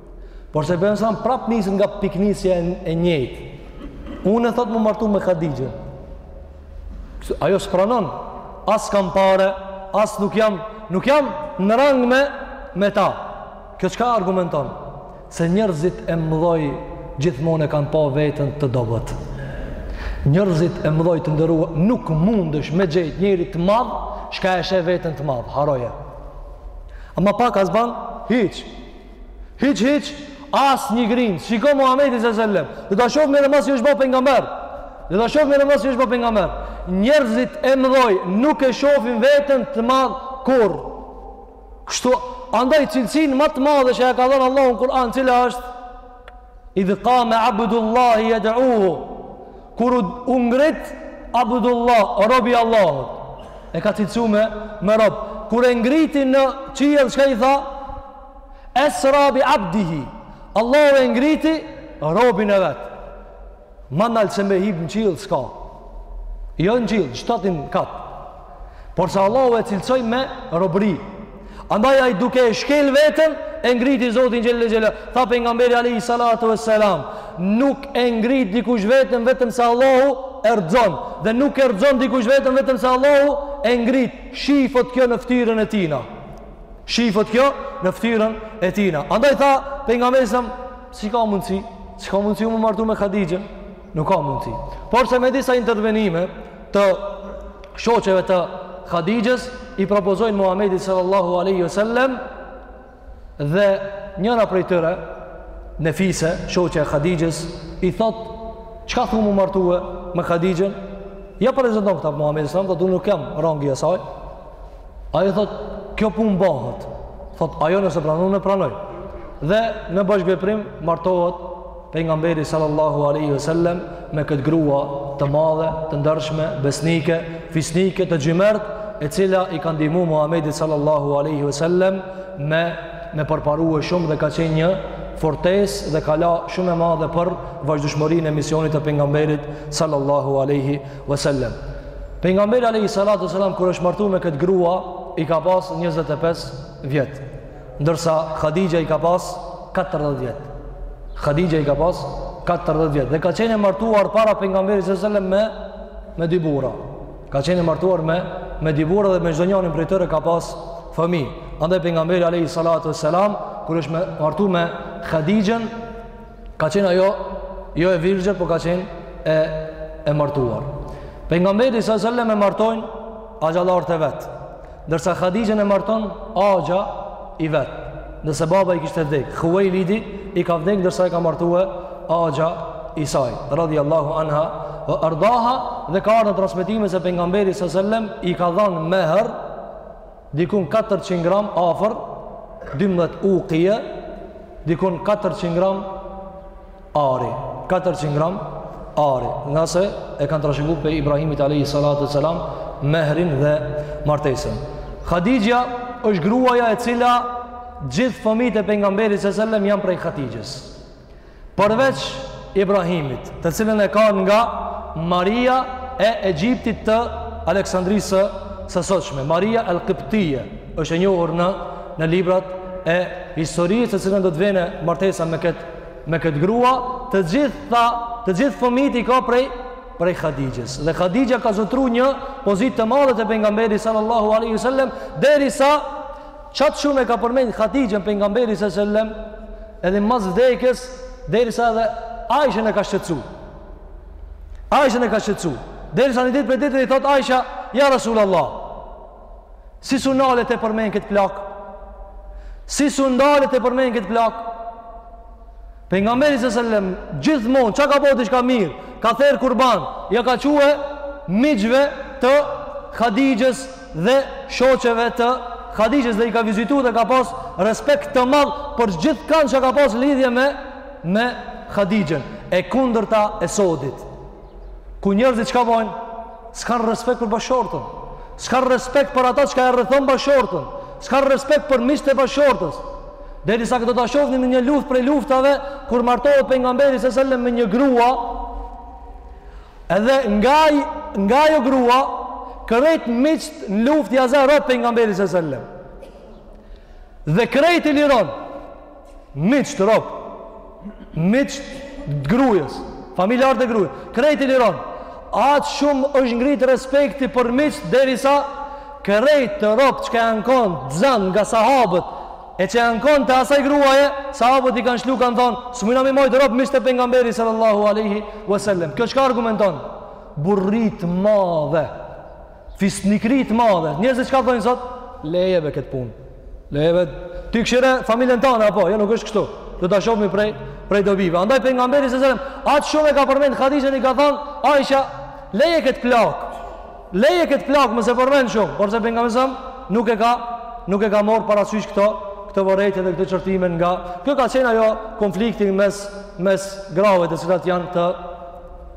Por se besa prap nisën nga pikënisja e njëjtë. Unë, thotë, m'u martu me Khadijën. Ajo s'pranon, as kam pare, as nuk jam, nuk jam në rang me, me ta. Kjo çka argumenton? Se njerëzit e mdhoj gjithmonë e kan pa veten të dobët. Njerëzit e mdhoj të nderuar, nuk mundesh me gjet njeri të madh, çka e sheh veten të madh, harroje. Ama pak as ban, hiç. Hiç hiç as një grimë. Shiko Muhamedi sallallahu alaihi wasallam. Do ta shofim edhe masi është ba pejgamber. Do ta shofim edhe masi është ba pejgamber. Njerëzit e mëdhoj nuk e shofin veten të madh kurrë. Kështu andaj cilësinë ma të madhe që ia ka dhanë Allahu në Kur'an, cila është idh qame abdullahi jed'uhu kur u ngrit abdullahu robi i allahut e ka cilësu me, me rob kur e ngriti në qiell çka i tha esra bi abdihi allahu e ngriti robin e vet Ma nalt se me hip në qiell s'ka. Jo në qiell, shtatin kat. Por se Allahu e cilësoi me robëri. Andaj ai duke e shkel veten, e ngriti Zoti Xhelle ve Ala. Tha pejgamberi Alejhi Salatu ve Selam, nuk e ngrit dikush veten vetëm se Allahu e rrëzon. Dhe nuk e rrëzon dikush veten vetëm se Allahu e ngrit. Shifet kjo në ftyrën e tina. Shifet kjo në ftyrën e tina. Andaj tha pejgamberi s.a.s., Si ka mundësi? Si ka mundësi m'u martu me Khadijën? Nuk ka mundësi. Por se me disa intervenime të shoqeve të Khadijës, i propozojnë Muhammedit sallallahu aleyhi sallem dhe njëra prej tyre, Nefise, shoqe e Khadijës, i thotë, çka thu m'u martu me Khadijën? Ia prezenton këta Muhammedit sallallahu aleyhi sallem, tha unë nuk jam rangi i saj, Ajo i thotë, kjo punë bahet. Thotë, ajo nëse pranon, unë e pranoj. Dhe në bashkëveprim, martohet pejgamberi sallallahu aleyhi ve sellem me këtë grua të madhe, të ndershme, besnike, fisnike, të xhymert, e cila i ka ndihmu Muhammedit sallallahu aleyhi ve sellem me, me përparue shumë dhe ka qenë një fortesë dhe kala shumë e madhe për vazhdueshmërinë e misionit të pejgamberit sallallahu aleyhi Wasallam. Pejgamberi alayhi salatu wasalam kur është martuar me këtë grua, i ka pas 25 vjet, ndërsa Khadija i ka pas 40 vjet. Khadija i ka pas 40 vjet dhe ka qenë e martuar para pejgamberit sallallahu alajhi wasallam me me dy burra. Ka qenë e martuar me me dy burra dhe me çdonjërin prej tyre ka pas fëmijë. Andaj pejgamberi alayhi salatu wasalam kur është martuar me Khadijën ka qenë ajo jo e virgjër, po ka qenë e e martuar. Pejgamberin sa selam e martojnë axhallarët e vet. Ndërsa Hadixhen e marton axha i vet. Nase baba i kishte vdek, Huvejlidi i ka vdek ndërsa e ka martue axha i saj, radhiyallahu anha wa ardaha dhe ka ardh transmetimi se pejgamberi sa selam i ka dhanë mehr dikun katërqind gram afër dymbëdhjetë uqie dikun katërqind gram ari katërqind gram ari nase e kanë trashëgu prej Ibrahimit alejhi salatu ve selam mehrin dhe martesën Hadixha është gruaja e cila gjithë fëmijët e pejgamberit se sellem janë prej Hadixhes Përveç Ibrahimit, të cilën e ka nga Maria e Egjiptit të Aleksandrisë së së sotshme, Maria al-Qibtiyya, është e njohur në në librat e historisë, të cilën do të vjen martesa me këtë me këtë grua, të gjithë tha, të gjithë fëmijët i ka prej prej Hadixhes. Dhe Hadixha ka zotëru një pozitë të madhe te pejgamberi sallallahu alaihi wasallam derisa Qaq shumë e ka përmend Hatixhen pejgamberi sallallahu alaihi wasallam edhe mas vdekjes derisa edhe Aishën e ka shqetësu. Aishën e ka shqetësu. Derisa një ditë prej dite i thotë Aisha, ja Rasul Allah, si s'u ndale tu e përmend këtë plakë? Si s'u ndale tu e përmend këtë plakë? Pejgamberi s.a.s. gjithmonë çka ka bo diçka mirë, ka therë kurban, ja ka çue miqve të Hadixhes dhe shoqeve të Hadixhes dhe i ka vizitu dhe ka pas respekt të madh për gjithkënd çka ka pas lidhje me me Hadixhen e kundërta e sodit Ku njerëzit çka bojnë? S'kanë respekt për bashortën. S'kanë respekt për ata çka e rrethon bashortën. S'kanë respekt për miqtë e bashortës. Derisa do ta shofni në një luftë prej luftave kur martohet pejgamberi s.a.s. me një grua, edhe nga nga ajo grua krejt miqt në luftë i za rob pejgamberi s.a.s. Dhe krejt i liron. Miqt rob, miqt e grujës, familjarët e grujës, krejt i liron. Aq shumë është ngrit respekti për miqt derisa krejt robt çka janë konë të zanë nga sahabët e çka janë konë të asaj gruaje, sahabët i kanë çliru kanë thonë, s'mujna m'i majt rob miqt e pejgamberit sallallahu aleyhi wasallam. Kjo çka argumenton? Pozitë madhe. Fisnikri të madhe. Njerëzit çka do thojnë sot? Lejeve këtë punë. Lejeve ti kshyre familjen tane, apo? Jo, nuk është kështu. Do ta shohmi prej, prej dobive. Andaj pejgamberi alejhi selam, aq shumë e ka përmend Hatixhen i ka thanë, Aisha, leje këtë plakë. Leje këtë plakë, mos e përmend shumë. Porse pejgamberi alejhi selam, nuk e ka, nuk e ka marrë parasysh këto, këto vërejtje dhe këto qortime nga... Kjo ka qenë ajo konflikti mes, mes grave të cilat janë të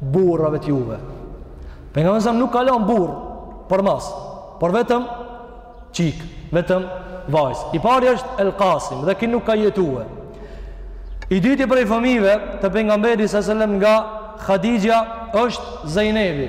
burrave të juve. Pejgamberi alejhi selam nuk ka lanë burrë për mas, por vetëm çika, vetëm vajza. I pari është El Kasim dhe ky nuk ka jetue. I dyti prej fëmijëve të pejgamberit alejhi selam nga Hatixhja është Zejnebi.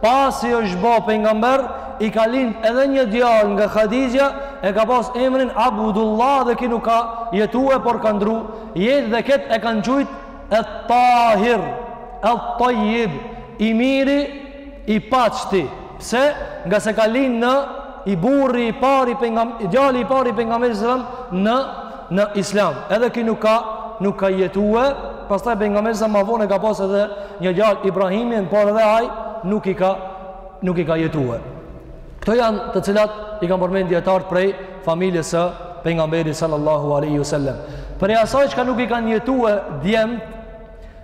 Pasi është bo pejgamber, i ka lind edhe një djalë nga Hatixhja, e ka pas emrin Abdullah dhe ky nuk ka jetue por ka ndru jetë dhe kët e kanë quajt Et-Tahir, Et-Tajib, i miri, i pastri. Pse? Ngase ka lind në i burri i parë i pejgamberit, djali i parë i pejgamberit sallallahu alajhi wasallam në në islam edhe ki nuk ka nuk ka jetue pastaj pejgamberi alejhi selam ma vonë ka pas edhe një djalë Ibrahimin por edhe ai nuk i ka nuk i ka jetue këto janë të cilat i kanë përmend dijetarët prej familjes së pejgamberit sallallahu aleyhi wasallem prej asaj çka nuk i kanë jetue djemtë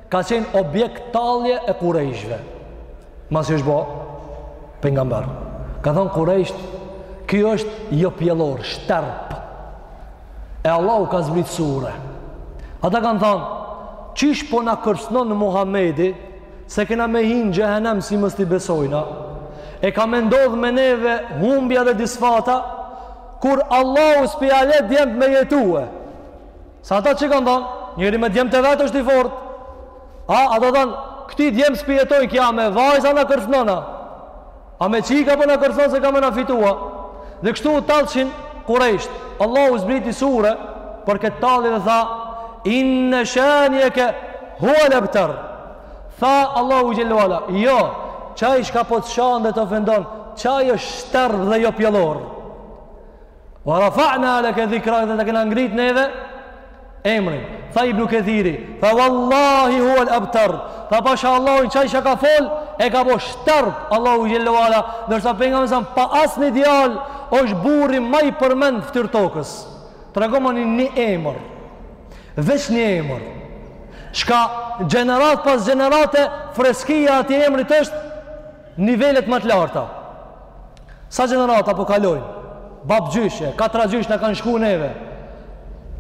ka qenë objekt tallje e kurejshëve Masi është bo pejgamber. Kanë thanë kurejshët, ky është jo pjellor, shterp. E Allahu ka zbrit sure. Ata kanë thanë, qysh po na kërcnon Muhammedi, se kena me hi n'xhehenem si mos t'i besojna, e ka me ndodhë me neve humbja dhe disfata, kur Allahu s'po ia le djemt me jetue. Se ata që kanë thanë, njeri me djemt e vet është i fortë, A, ata thanë, këtij djemt s'po i jetojnë, ky a me vajza na kërcnon, a. A me çika po na kërcnon se ka me na fitue. Dhe kështu u tallshin kurejshët. Allahu zbriti sure për këtë tallje dhe tha, inne shanieke huvel ebter. Tha Allahu xhelle ve ala, jo, qaj çka po të shan dhe të ofendon, qaj është shterp dhe jo pjellor. Wa rafa'na laka dhikrak dhe ta kena ngrit neve emrin. Tha Ibn Kethiri, tha wallahi huwa al-abtar. Tha pasha Allahun qaj çka ka fol, e ka bo shterp Allahu xhelle ve ala, ndërsa pejgamberi alejhi selam pa asnjë djalë, është burri ma i përmendun n'fytyrë tokës. Tregomani një emër. Veç një emër. Çka gjeneratë pas gjenerate freskia e atij emrit është n'nivelet ma të larta. Sa gjenerata po kalojnë, babgjyshë, katragjyshë na kanë shku neve.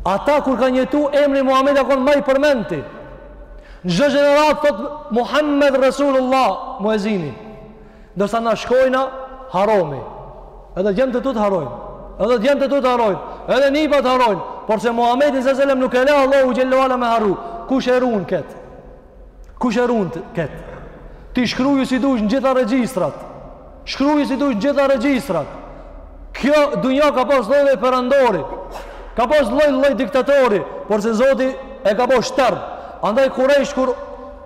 Ata kur kanë jetu, emri Muhammed u kon ma i përmendti. Në çdo gjeneratë, thot Muhammed Resulullah, muezini. Ndërsa na shkojna, harrohmi. Edhe djemtë tu të harrojnë. Edhe djemtë tu të harrojnë. Edhe nipat harrojnë. Porse Muhammedin sallallahu alejhi ve sellem nuk e le Allahu xhelle ve ala me harru. Kush e run këtë? Kush e run kët? Ti shkruju si dush në gjitha regjistrat. Shkruju si dush në gjitha regjistrat. Kjo dunja ka pas lloj lloj perandori. Ka pas lloj lloj diktatori, porse Zoti e ka poshtëru. Andaj Kurejsh kur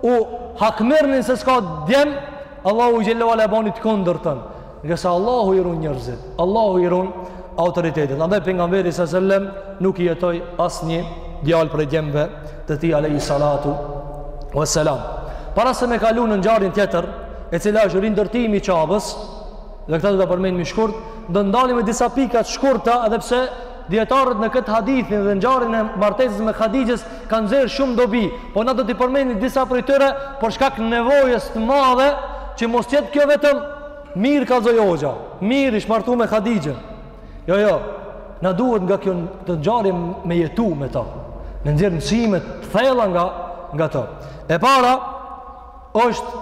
u hakmirrnin se s'ka djem, Allahu xhelle ve ala e boni të kundërtën. Ngase Allahu i run njerëzit, Allahu i run autoritetet. Andaj pejgamberit sallallahu alejhi ve sellem nuk i jetoi asnjë djallë prej djemve të tij alejhi salatu ve selam. Para se me kalu në ngjarjen tjetër, e cila është rindërtimi i Qabes, dhe këta do ta përmendmi shkurt, do t'ndalemi disa pika t'shkurta edhe pse Dijetarët në këtë hadithin dhe ngjarjen e martesës me Hadixhes kanë nxjerrë shumë dobi, po na do t'i përmendmi disa prej tyre për shkak nevojës të madhe që mos jetë kjo vetëm mirë kallzoi hoxha, mirë ish martu me Hadixhen. Jo, jo. Na duhet nga këto ngjarje me jetu me to. Me nxjerr mësime të thella nga nga to. E para është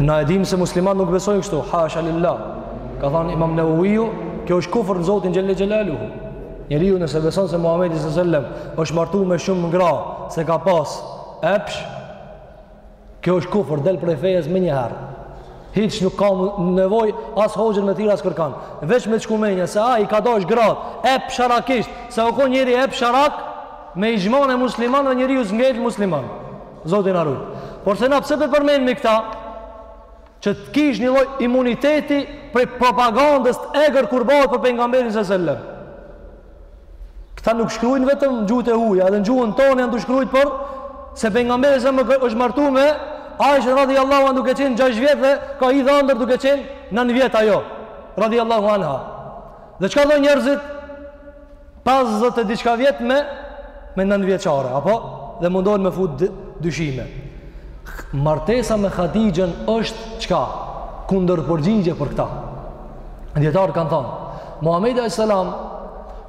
Na e dimë se muslimant nuk besojnë kështu, hasha lillah. Ka thanë Imam Neveviu, kjo është kufër në Zotin Xhelle Xhelaluhu. Njeriu nëse beson se Muhamedi sallallahu alaihi wasallam është martu me shumë gra, se ka pas epsh, kjo është kufër del prej fejes menjëherë. Hiç nuk ka nevojë as hoxhën me thirr as kërkan. Veç me t'shku menja se ai ka dash grat, epsharakisht, se u kon njeri epsharak, me ixhman e muslimanve njeriu s'ngel musliman. Zoti na rujt. Porse na pse pe përmendmi këta? Që të kish një lloj imuniteti prej propagandës të egër kur bahet për pejgamberin sallallahu alajhi wasallam. Këta nuk shkrujn vetëm n'gjuhët e huja, edhe në gjuhën tonë janë tu shkrujt, porse pejgamberi sallallahu alajhi wasallam është martu me Aishen radhiyallahu anha duke qenë 6 vjet dhe ka hi dhandër duke qenë 9 vjet ajo radhiyallahu anha. Dhe çka thonë njerëzit? 50 e diçka vjet me me 9 vjeçare, apo dhe mundohen me fut dyshime. Martesa me Hadixhën është çka? Kundërpërgjigje për këtë. Dijetarët kan thon, Muhamedi alayhis salam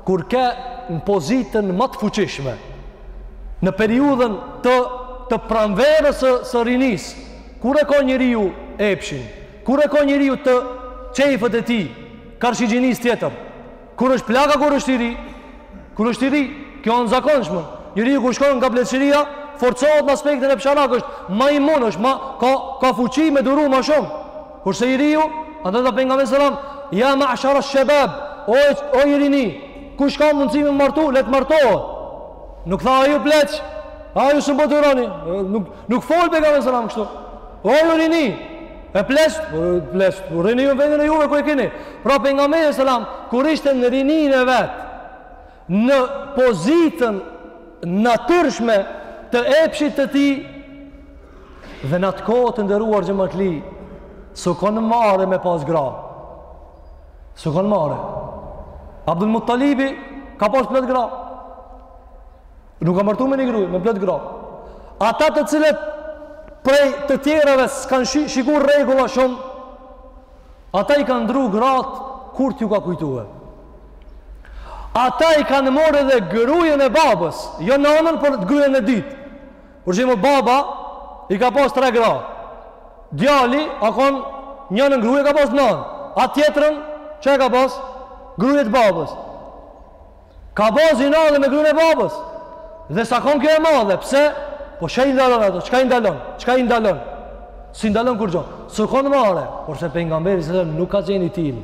kur ke në pozitën ma të fuqishme në periudhën të të pranverës së, së rinisë, kur e ka njeriu epshin, kur e ka njeriu të çejfet e tij, karshi gjinisë tjetër, Kur është plak a kur është i ri? Kur është i ri? Kjo është zakonshme. Njeriu kur shkon nga pleqëria, forcohet në aspektin epsharak, është ma imun, është ma, ka, ka fuqi me duru ma shumë. Kurse i riu, atë dhe Pejgamberi alejhi selam, ja ma'shara shebab, o, o ju rini, kush ka mundësi me martu, le të martohet. Nuk tha o ju pleq, o ju se po duroni, nuk, nuk fol Pejgamberi alejhi selam kështu. O ju rini, E pleqt, pleqt, rrini ju n'vendin e juve ku e kini. Pra Pejgamberi alejhi selam, kur ishte në rininë e vet, në pozitën natyrshme të epshit të tij, dhe në atë kohë të nderuar xhematli, s'u kon marre me pas gra. S'u kon marre. Abdul Muttalibi ka pas plot gra. Nuk ka martu me një gruje, me plot gra. Ata të cilët prej të tjerëve s'kanë shi, shiku rregulla shumë, ata i kanë ndrru gratë kur t'ju ka kujtue. Ata i kanë morr edhe grujën e babës, jo nanën por grujën e dytë. Për shembull baba, i ka pas tre gra. Djali, a kon njanën gruje, ka pas nanë. A tjetrën, ça e ka pas? Gruje t'babës. Ka ba zina dhe me grun e babës. Dhe s'a kon kjo e madhe, pse? Po çka i ndalon ato, çka i ndalon? Çka i ndalon? S'i ndalon kurgjo. S'u kon marre, porse Pejgamberi alejhi selam nuk ka qenë i tillë.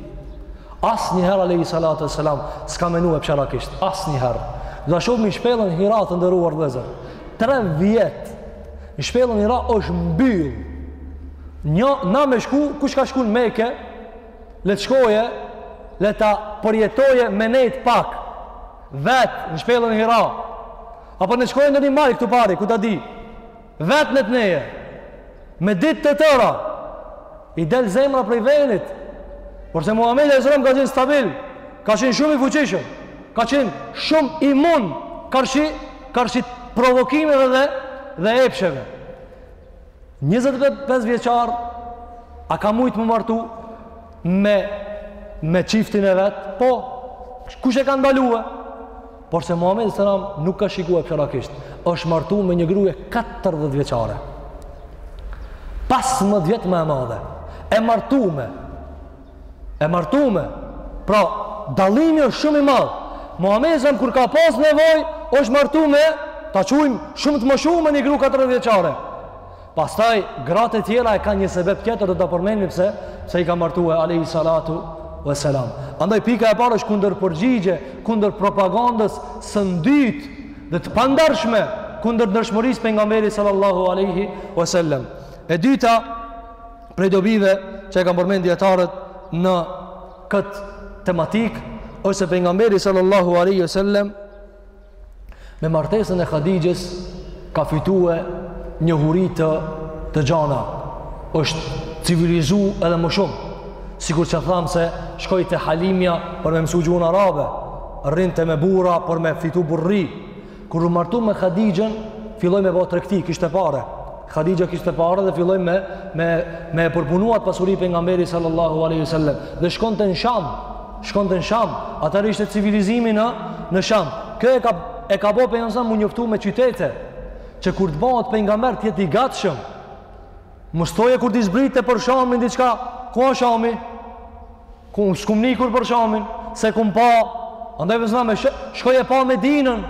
As njëherë alejhi salatu e selam, s'ka menu epsharakisht, as njëherë. Ta shohmi shpellën Hira të nderuar vllezër. Tre vjet, n'shpellën Hira është mbyllë. Një, na me shku, kush ka shku në Mekë, Le të shkoje, le ta përjetoje me nejt pak, vetë në shpellën Hira, apo ne shkoje në një majë këtu pari, ku ta di, vetë ne të neje, me ditë të tëra, i del zemra prej venit, porse Muhammedi alejhi selam ka qenë stabil, ka qenë shumë i fuqishëm, ka qenë shumë imun, karshi, karshi provokimeve dhe, dhe epsheve. 25 vjeçar a ka mujt me martu me me çiftin e vet? Po, kush e ka ndalue? Porse Muhamedi alejhi selam nuk ka shikue epsharakisht. Është martu me një gruje 40 vjeçare. 15 vjet më e madhe. E martume e martume. Pra, dallimi është shumë i madh. Muhammedi alejhi selam, kur ka pas nevojë, është martu me, ta qujmë shumë të moshume një gru 40 vjeçare. Pastaj, gratë e tjera e kanë një sebeb tjetër, do ta përmenim pse, pse i ka martue alejhi salatu ve selam. Andaj, pika e parë është kundërpërgjigje, kundër propagandës së ndytë dhe të pandershme, kundër ndershmërisë së Pejgamberit sallallahu alejhi ve selam. E dyta, Prej dobive që e kanë përmend dijetarët në kët tematikë është se pejgamberi sallallahu alaihi wasallam me martesën e Hadixhës ka fitue njohuri të gjana është civilizu edhe më shumë sikur që thamë se shkoi te Halimja për me mësu gjuhën arabe rrinte me burra për me fitu burri Kur u martu me Hadixhën, filloi me bë tregti, kishte pare. Hadixha kishte pare dhe filloi me me e përpunu at pasuri pejgamberi sallallahu alaihi wasallam. Dhe shkonte në Sham, shkonte në Sham. Atëherë ishte civilizimi në në Sham. Kjo e ka e ka bë pejgamberin m'u njoftu me qytete, që kur të bëhet pejgamber të jetë i gatshëm. Mos thojë kur t'i zbritë për Shamin diçka, ku është Shami? Ku unë s'kum ni kurrë për Shamin, s'e kum pa, andaj pejgamberi alejhi selam shkoi e pa Medinën,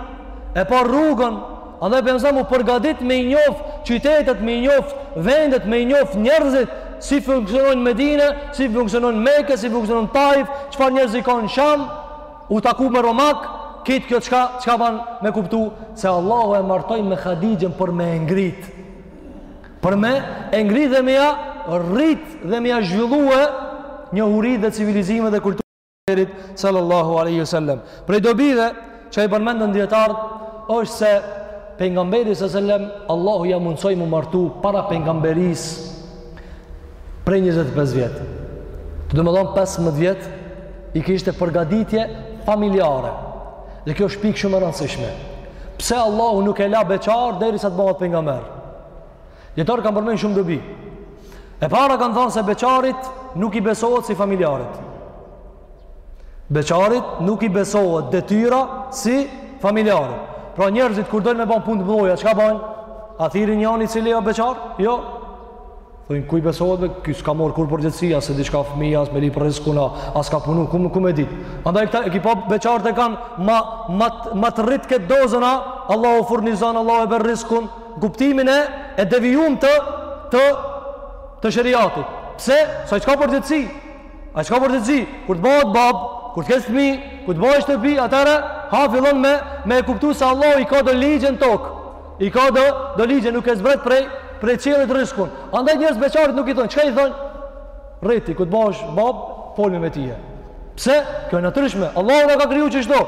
e pa rrugën, andaj pejgamberi alejhi selam u përgatit me i njof qytetet, me i njof vendet, me i njof njerëzit, si funksionon Medine, si funksionon Meke, si funksionon Taif, çfarë njerëz ka në Sham, u taku me romakë, krejt kjo çka, çka ban me kuptu, se Allahu e martoi me Hadixhën për me e ngritë, Për me e ngrit dhe me ja rrit dhe me ja zhvillue njohuri dhe civilizime dhe kulturë të pejgamberit sallallahu aleyhi sallem. Prej dobive që i përmendën dijetarët është se pejgamberi sallallahu aleyhi sallem Allahu ja mundësoi m'u martu para pejgamberisë prej 25 vjet. Domethonë 15 vjet i kishte përgatitje familjare Dhe kjo është pikë shumë e rëndësishme. Pse Allahu nuk e la beqar derisa të bëhet pejgamber? Dijetarët kanë përmend shumë dobi. E para kanë thënë se beqarit nuk i besohet si familjarit. Beqarit nuk i besohet detyra si familjarit. Pra njerëzit kur dojnë me bën punë të mëdha, çka bajnë? A thirrin njërin i cili është beqar? Jo. Thojnë, ku i besohet dhe ky s'ka marrë kurrë përgjegjësi, as s'e di çka fëmi, as me lyp riskun, as s'ka punu, ku, ku me ditë. Andaj këta ekipa beqarët e kanë, ma, ma, ma të rritë këtë dozën a, Allahu furnizon, Allahu e bjen riskun, kuptimin e, e devijum të, të, të sheriatit. Pse? Se ai s'ka përgjegjësi. Ai s'ka përgjegjësi. Kur të bëhet babë, kur të ketë fëmi, kur të bëhet shtëpi, atëherë, ha fillon me, me e kuptu se Allahu i ka do ligje n'tokë. I ka do, do ligje nuk e zbret prej, prej qiellit riskun. Andaj njerëzit beqarit nuk i thonë, çka i thonë? Rritu, kur të bohesh babë, folim me ty. Pse? Kjo e natyrshme. Allahu na ka kriju qashtu.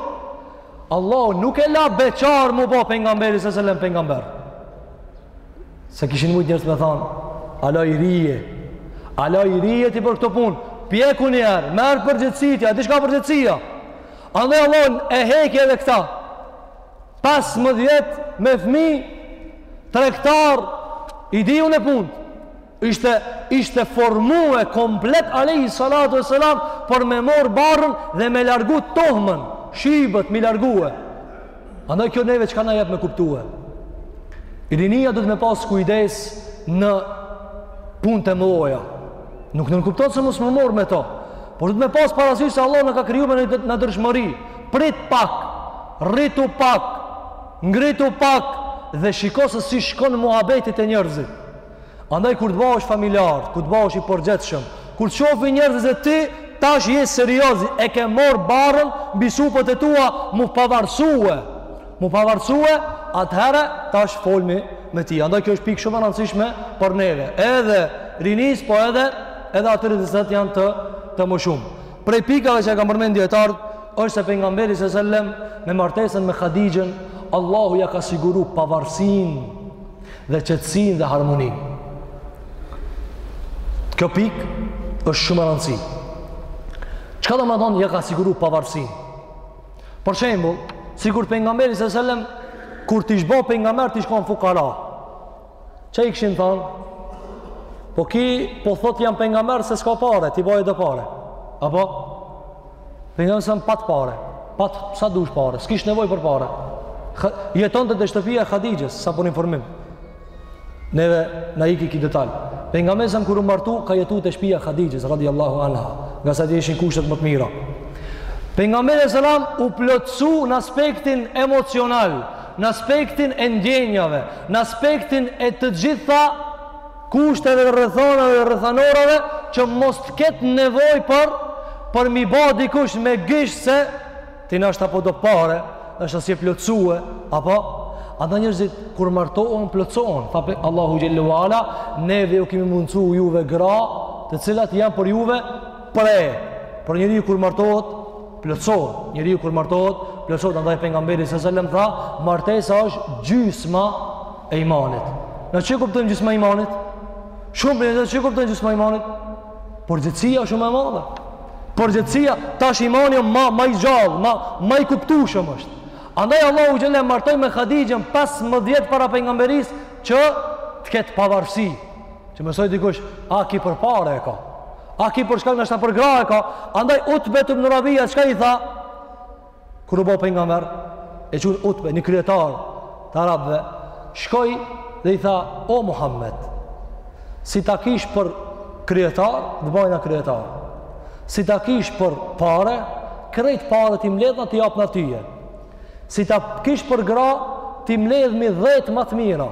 Allahu nuk e la beqar m'u bo pejgamberi alejhi selam pejgamber. Se kishin mujtë njerëzit me thonë, hala i ri je, hala i ri je ti për këto punë, pjeku njëherë, merr përgjegjësi ta dish çka përgjegjësia. Andaj Allahu e heki edhe këta, pesëmbëdhjetë me fëmijë tregtar i dijke punët ishte ishte formue komplet alayhi salatu wasalam për me mor barrën dhe me largu tohmën shibët me largue andaj kjo neve çka na jep me kuptue rinia duhet me pas kujdes në punë të mëdha nuk nënkupton se mos me u mor me to por duhet me pas parasysh se Allahu na ka kriju me ndershmëri Prit pak, rritu pak, ngritu pak dhe shiko se si shkon muhabeti te njerëzit. Andaj kur të bëhesh familjar, kur të bëhesh i përgjithshëm, kur të shohin njerëzit se ti tash je serioz, e ke mor barrën mbi supet e tua, mu pavarësue, mu pavarësue, atëherë tash folim me ti. Andaj kjo është pikë shumë e rëndësishme për neve, edhe rinisë, po edhe edhe atyre të cilët janë të moshuar. Prej pikave që e kanë përmend dietarët është se pejgamberi s.a.s. me martesën me Hadixhën, Allahu ja ka siguru pavarësinë dhe qetësinë dhe harmoninë. Kjo pikë është shumë e rëndësishme. Çka domethënë ja ka siguru pavarësinë? Për shembull, sikur pejgamberi s.a.s. kur t'ishte bo pejgamber t'ishte kon fukara. Çka i kishin thënë? Po ki, po thot jam pejgamber se s'ka pare, t'i bojë do pare. Apo? Pejgamberi s.a.s. pat pare, pat sa dush pare, s'kish nevoj për pare. Jetonte te shtëpia e Khadijës, sa për informim. Neve na ik ky detal. Pejgamberi s.a.s. kur u martu, ka jetu te shpia e Khadijës, radiallahu anha, ngase aty ishin kushtet më të mira. Pejgamberi s.a.s. u plotësu në aspektin emocional, në aspektin e ndjenjave, në aspektin e të gjitha kushteve dhe rrethanave dhe rrethanorave që mos të ketë nevojë për për mi bë dikush me gisht se ti na është apo do pare, është, sesi, e plotësue, apo ata njerëzit kur martohen plotësohen, tha Allahu xhel-le ue ala, ne u kemi mundsu juve gra, të cilat janë për juve pre. Pra njeriu kur martohet plotësohet. Njeriu kur martohet, plotësohet. Andaj pejgamberi sallallahu alajhi wasallam tha, martesa është gjysma e imanit. Ne çka kuptojmë gjysma e imanit? Shumë prej njerëzve çka kuptojnë gjysma e imanit? Përgjegjësia është shumë e madhe. Përgjegjësia tash imani ma i gjallë, ma i kuptueshëm është. Andaj Allahu xh.sh. e martoi me Hadijën 15 para pejgamberisë që të ketë pavarësi. Që mos thojë dikush, a ki për pare e ka? A ki për shkak, nashta për gra e ka, andaj Utbete ibnu Rabia, çka i tha? Kur u bo pejgamber, e çun Utben, një kryetar të arabve, shkoi dhe i tha, o Muhammed, si ta kish për kryetar, të bajna kryetar, si ta kish për pare, krejt pare t'i mbledhna t'i japna tyje, si ta kish për gra, t'i mbledhmi dhetë ma të mira,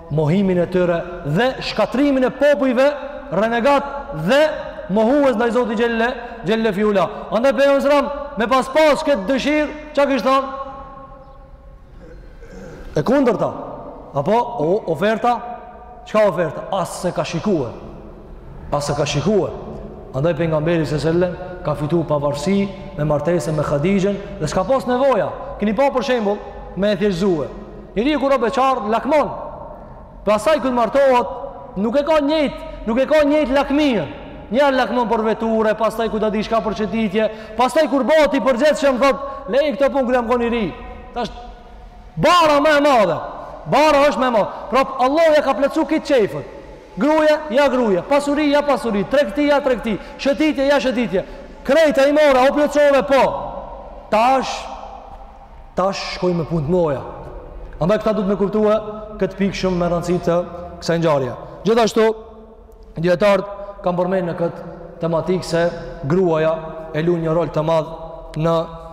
mohimin e tyre dhe shkatrimin e popujve renegat dhe mohues ndaj Zotit Xhel-le, Xhel-le fi ula. Andaj pejgamberi a.s., me pas pas këtë dëshirë, çka kish thanë? E kundërta. Apo, o, oferta? Çka oferta? As s'e ka shikue. As s'e ka shikuar. Andaj pejgamberi alejhi selam ka fitu pavarësi me martesën me Hadixhen dhe s'ka pas nevoja. Keni pa për shembull me e thjeshtëzue. Njeri kur â beqar lakmon. Pastaj kur të martohet nuk e ka njëjtë, nuk e ka njëjtë lakminë. Njëherë lakmon për veturë, pastaj ku ta di çka për shëtitje, pastaj kur bëhet i përgjegjshëm thotë, lëri këto punë kur jam konë i ri. Tash është barra më e madhe. Barra është më e madhe. Pra Allah ia ka plotësu këto qejfet. Gruje, ja gruje, pasuri, ja pasuri, tregti, ja tregti, shëtitje, ja shëtitje. Krejt i more, u plotësove, po. Tash, tash shkoj me punët e mia. Andaj këta duhet me kuptue këtë pikë shumë me rëndësi të kësaj ngjarje. Gjithashtu, dijetarët kanë përmend në këtë tematikë se gruaja e lu një rol të madhë në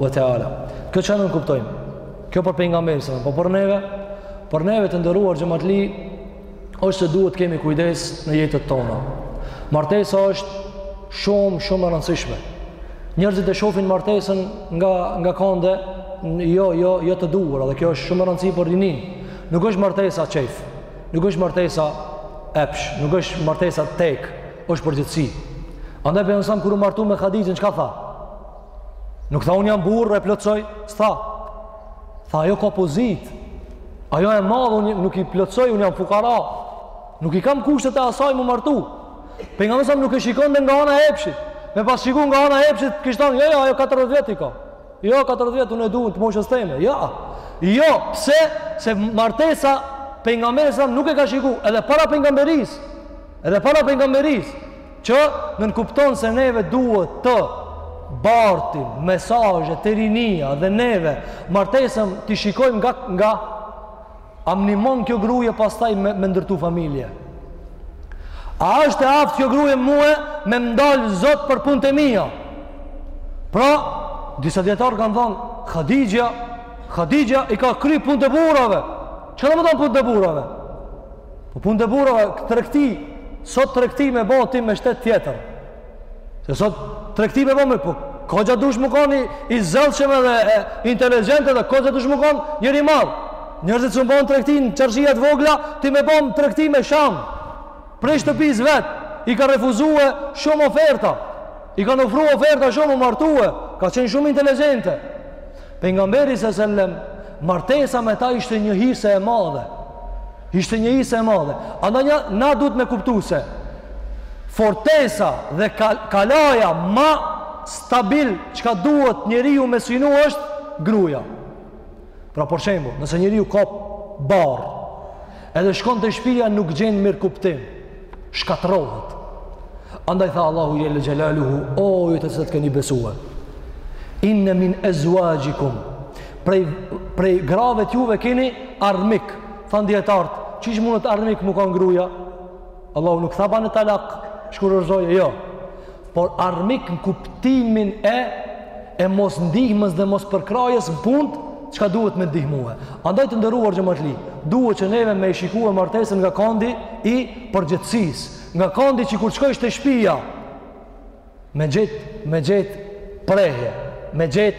Ve teala. Kjo çka nënkuptojmë? Kjo për pejgamberin a.s., po për neve, për neve të ndëruar xhematli është se duhet të kemi kujdes në jetët tona. Martesa është shumë shumë e rëndësishme. Njerëzit e shohin martesën nga nga kande, jo jo jo të duhura, dhe kjo është shumë e rëndësishme për rininë. Nuk është martesa çejf. Nuk është martesa epsh, nuk është martesa tekë, është përgjegjësi. Andaj pejgamberi a.s. kur u martu me Hadixhen, çka tha? Nuk tha unë jam burrë e plotësoj, s'tha. Tha ajo ka pozitë. Ajo e madh unë nuk i plotësoj, unë jam fukara. Nuk i kam kushtet e asaj m'u martu. Pejgamberi a.s. nuk e shikonte nga ana e epshit. Me pas shiku nga ana e epshit, kish thonë, jo, jo, ajo 40 vjet i ka. Jo, 40 vjet unë e du njo të moshës teme. Jo. Jo, pse? Se martesën pejgamberi a.s. nuk e ka shiku edhe para pejgamberisë. Edhe para pejgamberisë që nënkupton se neve duhet të bartim mesazhe te rinia dhe neve martesën ta shikojmë nga nga a m'nimon kjo gruje pastaj me, me ndërtu familje a është e aftë kjo gruje mue me m'dalë zot për punët e mia pra disa dijetarë kanë thonë Hadixhja Hadixhja i ka kry punët e burrave çka do me thonë punët e burrave Po punë të burrave, tregti, sot tregti me bo ti me shtet tjetër. Se sot tregti me bo po koxha duhesh me kon i zellshëm edhe inteligjent edhe koxha duhesh me kon njeri i madh. Njerëzit s'mun bon tregti në çarshiat të vogla, ti me bo tregti me Sham. Prej shtëpisë s'vet i ka refuzue shumë oferta. I kanë ofru oferta shumë me u martue, ka qenë shumë inteligjente. Pejgamberi alejhi selam, martesa me ta ishte një hise e madhe. Ishte një hise e madhe. Andaj na duhet me kuptu se, fortesa dhe kalaja ma stabil çka duhet njeriu me sinu është gruja. Pra për shembull, nëse njeriu ka barë, Edhe shkon te shpia nuk gjen mirëkuptim. Shkatrrohet. Andaj tha Allahu xhele xhelaluhu, o ju të cilët keni besuar. Inne min ezvaxhikum. Prej, prej grave t'juve keni armik. Thanë dijetarët, qysh mundet armik me kanë gruja? Allahu nuk tha bane talak, shkurorëzoje, jo. Por armik në kuptimin e e mos ndihmës dhe mos përkrahjes në punët, çka duhet me ndihmue. Andaj të nderuar xhematli, duhet që neve me e shikue martesën nga kandi i përgjegjësisë, nga kandi që kur shkojsh te shpia, me gjet me gjet prehje me gjet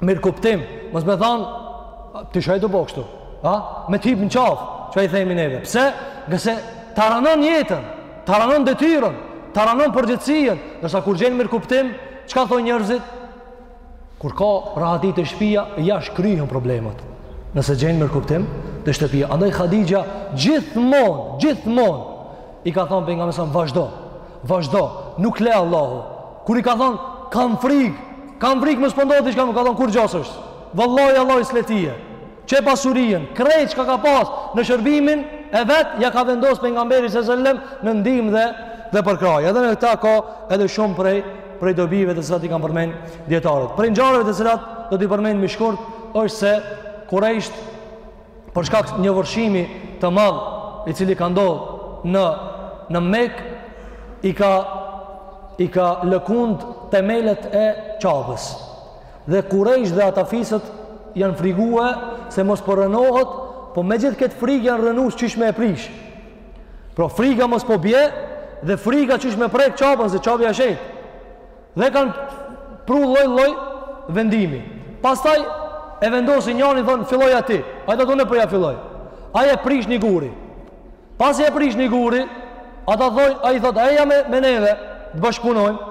mirëkuptim mos me than ti s'ke çaj do bo kështu a me t'hip në qaf çka i themi neve pse ngase ta ranon jetën ta ranon detyrën ta ranon përgjegjësinë ndërsa kur gjen mirëkuptim çka thojnë njerëzit Kur ka rahati te shpia, jashtë kryhen problemet. Nëse gjen mirëkuptim te shtëpia. Andaj Hatixhja, gjithmonë, gjithmonë, i ka thonë Pejgamberit alejhi selam, vazhdo, vazhdo, nuk t'le Allahu. Kur i ka thonë, kam frikë, kam frikë mos po ndodh diçka, ka thonë, kurrgjo s'është. Vallahi, Allahi s'le tye. Që pasurinë, krejt çka ka pas në shërbimin e vet ja ka vendos Pejgamberit alejhi selam në ndihmë edhe përkrahje. Edhe në këtë ka edhe shumë prej prej dobive të cilat i kanë përmend dijetarët. Prej ngjarjeve të cilat do t'i përmendim shkurt është se kurejshët për shkak të një vërshimi të madh i cili ka ndodhur në në Mekë i ka i ka lëkund temelet e Qabes. Dhe kurejshët dhe ata fiset janë frigue se mos po rrënohet, po megjithë këtë frigë janë rënu së qysh me e prish. Pra friga mos po bje dhe friga qysh me prek Qaben se Qabja e shenjtë. Dhe kanë pru lloj-lloj vendimi. Pastaj e vendosi njani thonë filloj ati. Ai tha do po ia filloj. Ai e prish një guri. Pasi e prish një guri, ata thonë, ai thotë, ejani me neve, të bashkëpunojmë.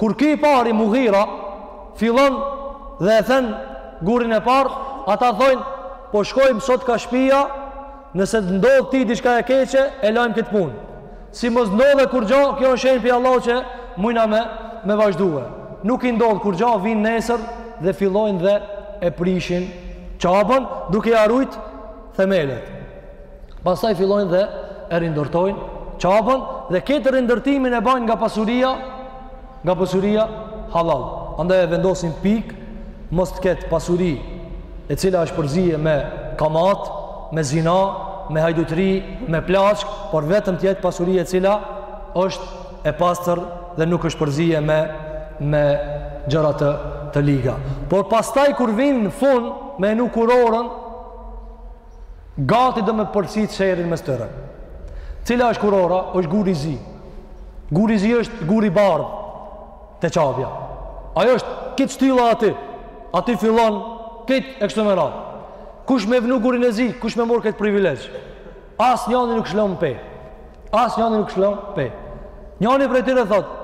Kur ky i pari Mughira fillon dhe e then gurin e parë, ata thonë, po shkojmë sot ka shpia, nëse të ndodh ty diçka e keqe, e lajmë këtë punë. Si mos ndodh kurgjo, kjo është shenjë prej Allahit që mujna me, me vazhdue. Nuk i ndodh kurgjo, vijnë nesër dhe fillojnë dhe e prishin Qaben duke ia rujt themelet. Pastaj fillojnë dhe e rindërtojnë Qaben dhe këtë rindërtimin e bajnë nga pasuria nga pasuria halal andaj e vendosin pikë mos të ketë pasuri e cila është përzije me kamatë me zina me hajdutri me plaçkë por vetëm të jetë pasuri e cila është e pastër dhe nuk është përzije me me gjëra të të liga por pastaj kur vijnë në fund me vnu kurorën Gati do me pëlcit sherri n'mes tyre. Cila është kurora? Është guri i zi. Guri i zi është guri i bardhë te Qabja. Ajo është krejt shtylla aty. Aty fillon krejt e kështu me radhë. Kush me vnu gurin e zi? Kush me mor kët privilegj? Asnjani nuk shlon pe. Asnjani nuk shlon pe. Njani prej tyre thotë,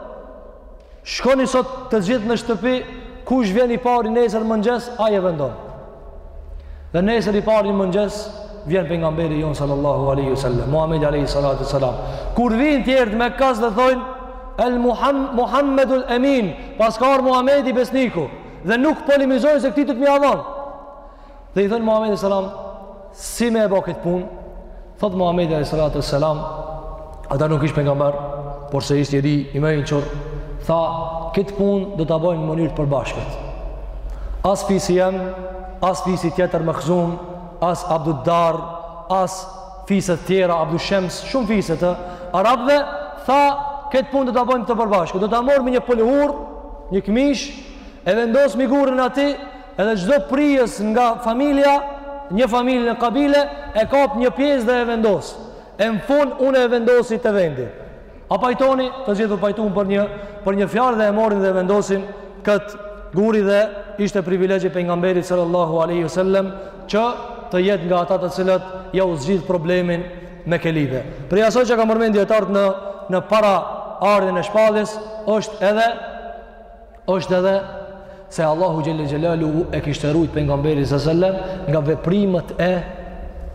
Shkoni sot të gjithë në shtëpi, kush vjen i pari nesër mëngjes, ai e vendon. Dhe nesër i pari në mëngjes, vjen pejgamberi jonë sallallahu alejhi ve sellem, Muhammedi alejhi salatu ve selam. Kur vijnë tjerët mekas dhe thojnë, El Muham, Muhammedul Emin, paska ardh Muhammedi besniku, dhe nuk polemizojnë se këtij të të mjadhonë. Dhe i thonë Muhammedit alejhi selam, si me e bo këtë punë? Thotë Muhammedi a.s. Ata nuk ish pejgamber, porse ish njeri i mençur. Tha, këtë punë do ta bajmë në mënyrë të përbashkët. As fisi jem, as fisi tjetër Mahzum, as Abdudar, as fiset tjera, Abdushems, shumë fise të arabve, tha, këtë punë do ta bajmë të përbashkët. Do ta morrmi një pëlhurë, një këmishë, e vendosmi gurin aty, Edhe çdo prijës nga familja, një familje, një kabile, e kap një pjesë dhe e vendos. E në fund, une e vendosi te vendi. A pajtoni, të gjithë u pajtun për një, për një fjalë dhe e morin dhe e vendosin këtë guri dhe ishte privilegj i pejgamberit sallallahu alejhi ve sellem që të jetë nga ata të cilët jau zgjidh problemin mekelive. Prej asaj që kanë përmend dijetarët në, në para ardhjen e shpalljes është edhe Është edhe se Allahu xhelle xhelaluhu e kishte rujt pejgamberin së sellem nga veprimet e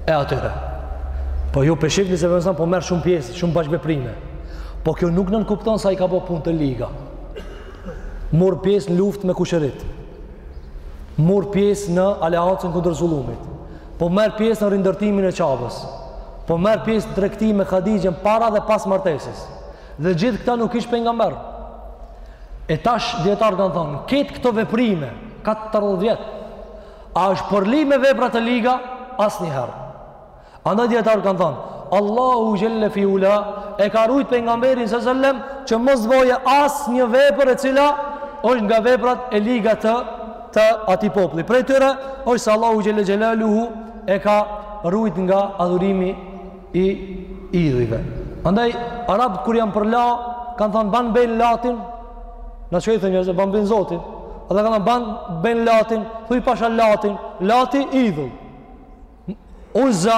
e atyre. Po ju pe shifni se përmësan po merr shumë pjesë, shumë bashkëveprime. Po kjo nuk nënkupton se ai ka ba punë të liga. Mur pjesë në luftë me kushërit. Mur pjesë në aleancën kundër zullumit. Po merr pjesë në rindërtimin e Qabes. Po merr pjesë në tregti me Hadixhen para dhe pas martesës. Dhe gjithë këta nuk ish pejgamber. E tash dijetarët kanë thonë, ketë këto veprime, 40 vjet, a është përly me vepra të liga, asnjëherë. Andaj dijetarët kanë thonë, Allahu xhelle fi ula, e ka rujt pejgamberin sallallahu alejhi ve sellem, që mos bojë asnjë vepër e cila, është nga veprat e liga të, të atij populli. Prej tyre, është se Allahu xhelle xhelaluhu, e ka rujt nga adhurimi i idhujve. Andaj, arabët kur janë përla, kanë thonë ban be në Latin, ne qysh thonë njerëz, ban be në Zotin, edhe kanë thonë ban be në Latin, thuj pasha Latin, Lati idhull. Uzza,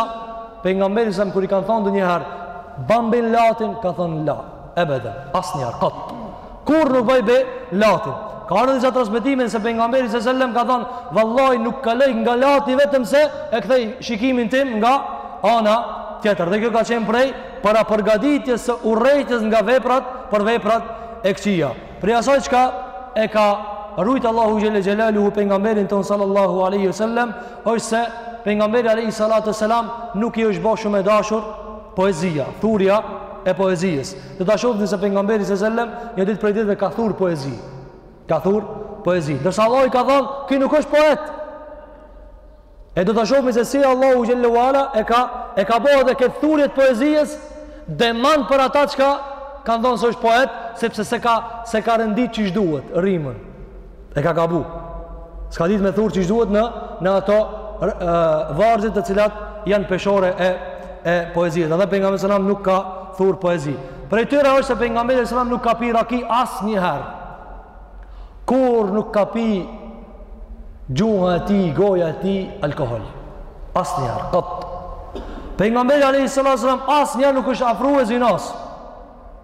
pejgamberit alejhi selam kur i kanë thonë ndonjëherë, ban be në Latin, ka thonë la, ebeden, asnjëherë, katt. Kurrë nuk bëj be Latin. Ka ardhë në disa transmetime se pejgamberi sallallahu alejhi ve sellem ka thonë, vallahi nuk kaloj nga Lati vetëm se e kthej shikimin tim nga ana tjetër. Dhe kjo ka qenë prej para përgaditjes së urrejtjes nga veprat për veprat e këqija. Prej asaj çka e ka rujt Allahu xhelle xhelaluhu pejgamberin tonë sallallahu alejhi ve sellem, është se pejgamberi alejhi salatu ve selam nuk i është bo shumë e dashur poezia, thurja e poezisë. Do ta shofni se pejgamberi sallallahu alejhi ve sellem, një ditë prej ditëve ka thurë poezi. Ka thurë poezi. Ndërsa Allahu ka thonë, ky nuk është poet. E do ta shofni se si Allahu xhelle ve ala e ka, e ka bo edhe këtë thurje të poezisë, demant për ata çka kanë thonë se është poet, sepse s'e ka, s'e ka rendit qysh duhet, rimën. E ka gabu. S'ka ditë me thurë qysh duhet në, në ato varëzit të cilat janë peshore e, e poezisë. Dhe pejgamberi alejhi selam nuk ka thurë poezi. Prej tyre është se pejgamberi alejhi selam nuk ka pi raki asnjëherë. Kurrë nuk ka pi gjuha e tij, goja e tij, alkohol. Asnjëherë, katt. Pejgamberi alejhi salatu selam asnjëherë nuk është afru zinasë.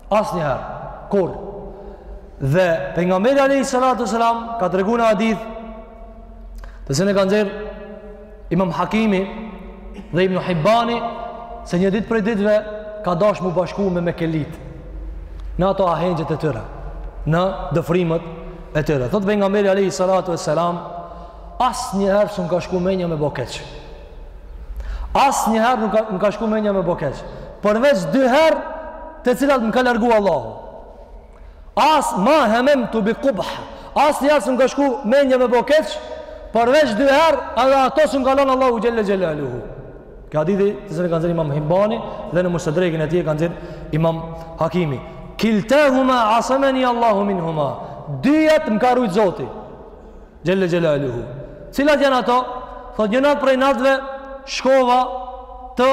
Asnjëherë. Kurrë. Dhe pejgamberi alejhi salatu selam ka tregu në hadith të cilin e ka nxjerrë Imam Hakimi dhe Ibn Hibbani se një ditë prej ditëve ka dash m'u bashku me mekelitë në ato ahengjet e tyre në dëfrimët e tyre. Thotë pejgamberi alejhi salatu selam asnjëherë s'më ka shku menja me bo keq. Asnjëherë nuk ka, nuk m'ka shku menja me bo keq. Përveç dy herë të cilat më ka largu Allahu. As ma hememtu bi kubh. Asnjëherë s'më ka shku menja me bo keq. Përveç dy herë edhe ato s'më ka lanë Allahu xhelle xhelaluhu. Ky hadithi të cilin e ka nxjerrë imam Hibbani dhe në Mustedrekin e tij e ka nxjerrë imam Hakimi. Kiltahuma asemeni Allahu minhuma. Dyjat më ka rujt Zoti. Xhelle Xhelaluhu. Cilat janë ato? Thotë një natë prej netëve shkova të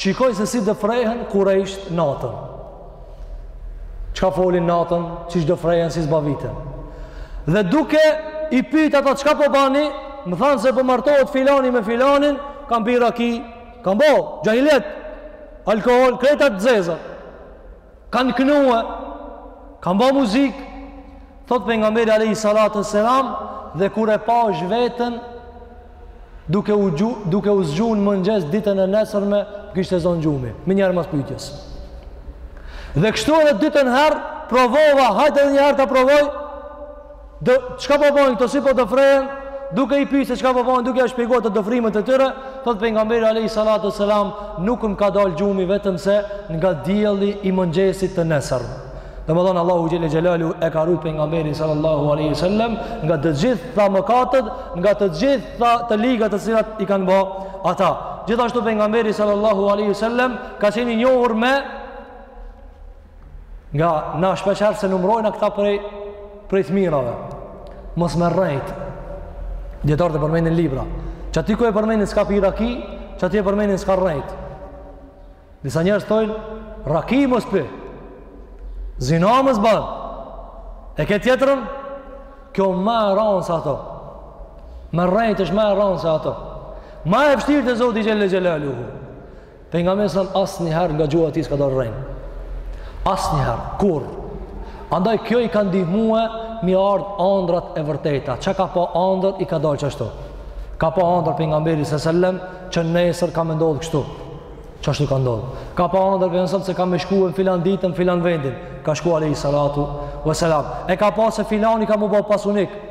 shikoj se si dëfrehen kurejshtë natën. Çka folin natën, si dëfrehen, si zbaviten. Dhe duke i pyt ata çka po bani, më thanë se po martohet filani me filanin, kanë pi raki, kanë bo, xhahilijet, alkohol, krejt të zezat. Kanë kënue, kanë ba muzikë, thotë pejgamberi alejhi salatu ue selam, dhe kur e pashë veten, duke u zgju, duke u zgju në mëngjes ditën e nesërme, m'kishte zonë gjumi, menjëherë mas pyjtjes. Dhe kështu edhe dytën herë, provova, hajt edhe njëherë ta provoj, Çka po bëjnë këto si po dëfrehen duke i pyet se çka po bëjnë duke ia shpjeguar ata dëfrimet e tyre, thotë pejgamberi alayhi salatu selam nuk më ka dal gjumi vetëm se nga dielli i mëngjesit të nesërm. Domethënë Allahu xhelle xhelalu e ka rujt pejgamberin sallallahu alaihi wasallam nga të gjitha mëkatet, nga të gjitha të ligat të cilat i kanë ba ata. Gjithashtu pejgamberi sallallahu alaihi wasallam ka qenë i njohur me Nga na shpeshherë s'e numrojna këta prej, prej të mirave. Mos me rrejt. Dijetarët e përmendin n'libra. Çaty ku e përmendin s'ka pi raki, çaty e përmendin s'ka rrejt. Disa njerëz thojnë, raki mos pi. Zina mos ban. E ke tjetrën, kjo ma e randë se ato. Me rrejt është ma e randë se ato. Ma e vështirë te Zoti xhelle xhelaluhu. Pejgamberi selem asnjëherë nga gjuha e tij s'ka dalë rrenë. Asnjëherë, kurr. Andaj kjo i ka ndihmue m'i ardh andrat e vërteta. Çka ka pa andërr i ka dalë çashtu. Ka pa andërr pejgamberi sa selam që nesër ka me ndodh kështu. Çashtu ka ndodh. Ka pa andërr pejgamberi se ka me shku në filan ditën në filan vendin. Ka shku alejhi salatu wa salam. E ka pa se filani ka m'u bo pasanik.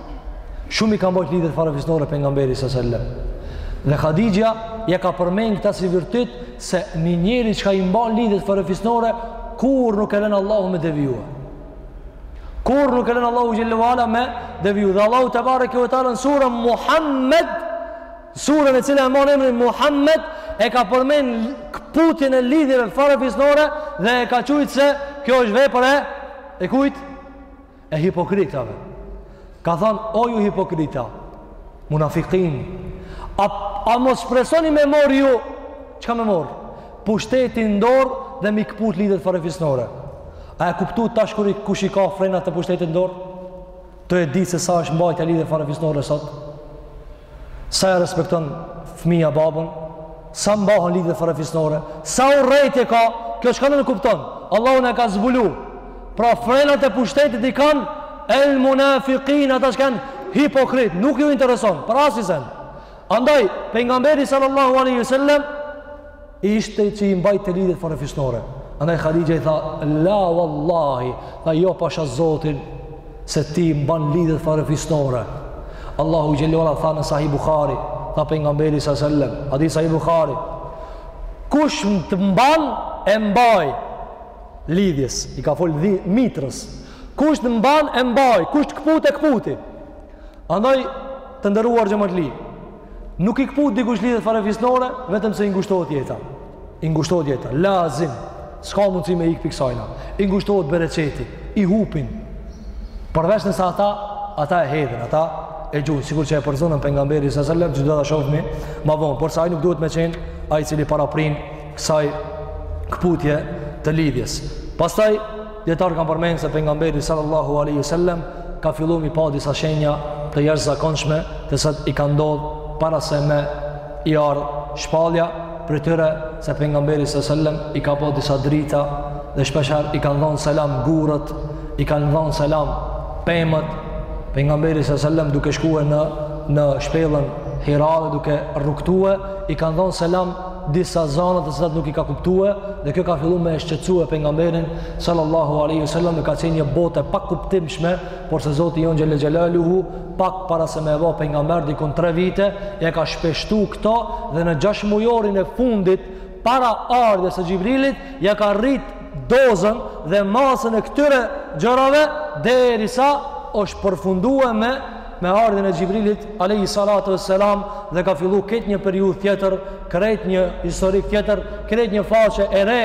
Shumë i ka mbajt lidhjet farefisnore pejgamberi sa sellem. Dhe Hadixhja ia ka përmend këta si virtyt se një njeri çka i mban lidhjet farefisnore, kurr nuk e len Allahu me deviju. Kurr nuk e len Allahu xhelle ue ala me deviju. Dhe Allahu tebareke ue teala në suren Muhammed, në suren e cila e mban emrin Muhammed, e ka përmend këputjen e lidhjeve farefisnore dhe e ka qujt se kjo është vepër e, e kujt? e hipokritave ka thanë o ju hipokrita munafikin a, a mos shpresoni me marr ju çka me marr pushtetin n'dorë dhe m'i këput lidhjet farefisnore a e kuptu tash kur kush i ka frenat e pushtetit n'dorë a e din se sa është mbajtja e lidhjeve farefisnore sot Sa e respekton fëmija babën, sa mbahen lidhjet farefisnore, sa urrejtje ka, kjo çka nënkupton, Allahu na e ka zbulu, pra frenat e pushtetit i kanë, el munafikin, ata çka janë hipokrit, nuk ju intereson, për asi sen. Andaj, pejgamberi sallallahu aleyhi wasallam, ishte që i mbajte lidhjet farefisnore. Andaj Hadixhja i tha, la vallahi, tha jo pasha zotin, se ti i mban lidhjet farefisnore. Allahu xhelaluhu tha në sahih Buhari, tha pejgamberi sa sellem, hadith sahih Buhari, kush të mban e mbaj lidhjes, i ka folë dhi, mitrës, kush të mban e mbaj, kush të këput e këputi. Andaj të nderuar xhematli, Nuk i këput dikush lidhjet farefisnore, vetëm se i ngushtohet jeta. I ngushtohet jeta. Lazim. S'ka mundësi me ik pi kësajna. I ngushtohet bereqeti. I hupin. Përveç nëse ata, ata e hedhin, ata e gjujnë. Sikur që e përzunë pejgamberin sa sellem, që do ta shofmi ma vonë. Por se ai nuk duhet me qenë, ai i cili paraprin kësaj këputje të lidhjes. Pastaj, Dijetarët kanë përmendur se pejgamberi sallallahu alaihi wasallam ka filluar mi pa disa shenja të jashtëzakonshme të cilat i ka ndodhur para se me i ardh shpallja prej tyre se pejgamberi sallallahu alaihi wasallam i ka pa disa drita dhe shpeshherë i kanë dhënë selam gurët, i kanë dhënë selam pemët. Pejgamberi sallallahu alaihi wasallam duke shkuar në në shpellën Hira dhe duke rrugtuar i kanë dhënë selam disa zana të cilat nuk i ka kuptue dhe kjo ka fillu me e shqetsue pejgamberin sallallahu aleyhi wasallam e ka qenë një botë e pakuptimshme por se zoti jonë xhelle xhelaluhu pak para se me e ba pejgamber dikun tre vite ja ka shpeshtu këto dhe në gjashmujorin e fundit para ardhjes së Xhibrilit ja ka rrit dozën dhe masën e këtyre gjërave derisa është përfundue me me ardhjen e Xhibrilit alayhi salatu wassalam dhe ka fillu këtë një periudhë tjetër, krejt një historik tjetër, krejt një faqe e re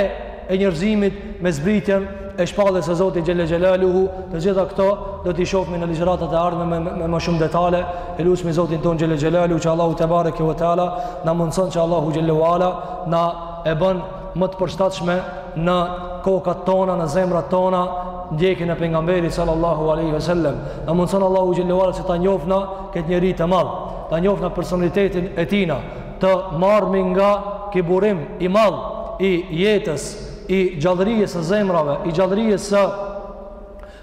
e njerëzimit me zbritjen e shpalljes së Zotit xhelle xhelaluhu, të gjitha këto do t'i shohmi në ligjëratat e ardhme me, me, me më shumë detale. E lusmi Zotin tonë xhelle xhelaluhu që Allahu tebareke ve teala na mundëson që Allahu xhelle wala na e bën më të përshtatshme në kokat tona, në zemrat tona, ndjekjen e pejgamberit sallallahu alaihi wasallam. Na mundëson Allahu xhallahu ala që ta njofna këtë njeri të madh, ta njofna personalitetin e tina, të marrmi nga ky burim i madh i jetës, i gjallërisë së zemrave, i gjallërisë së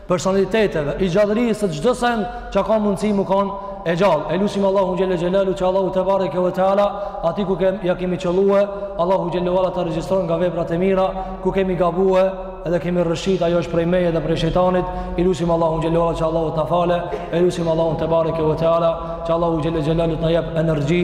personaliteteve, i gjallërisë së çdo send që ka mundësi me kon e gjallë. E lusim Allahun xhelle xhelaluhu që Allahu tebareke ve teala, aty ku kem ja kemi qëllue, Allahu xhelle ve ala ta regjistron nga veprat e mira, ku kemi gabue edhe kemi rrëshit, ajo është prej meje dhe prej shejtanit. E lusim Allahun xhelle ve ala që Allahu ta fale, e lusim Allahun tebareke ve teala që Allahu xhelle xhelaluhu të na jap energji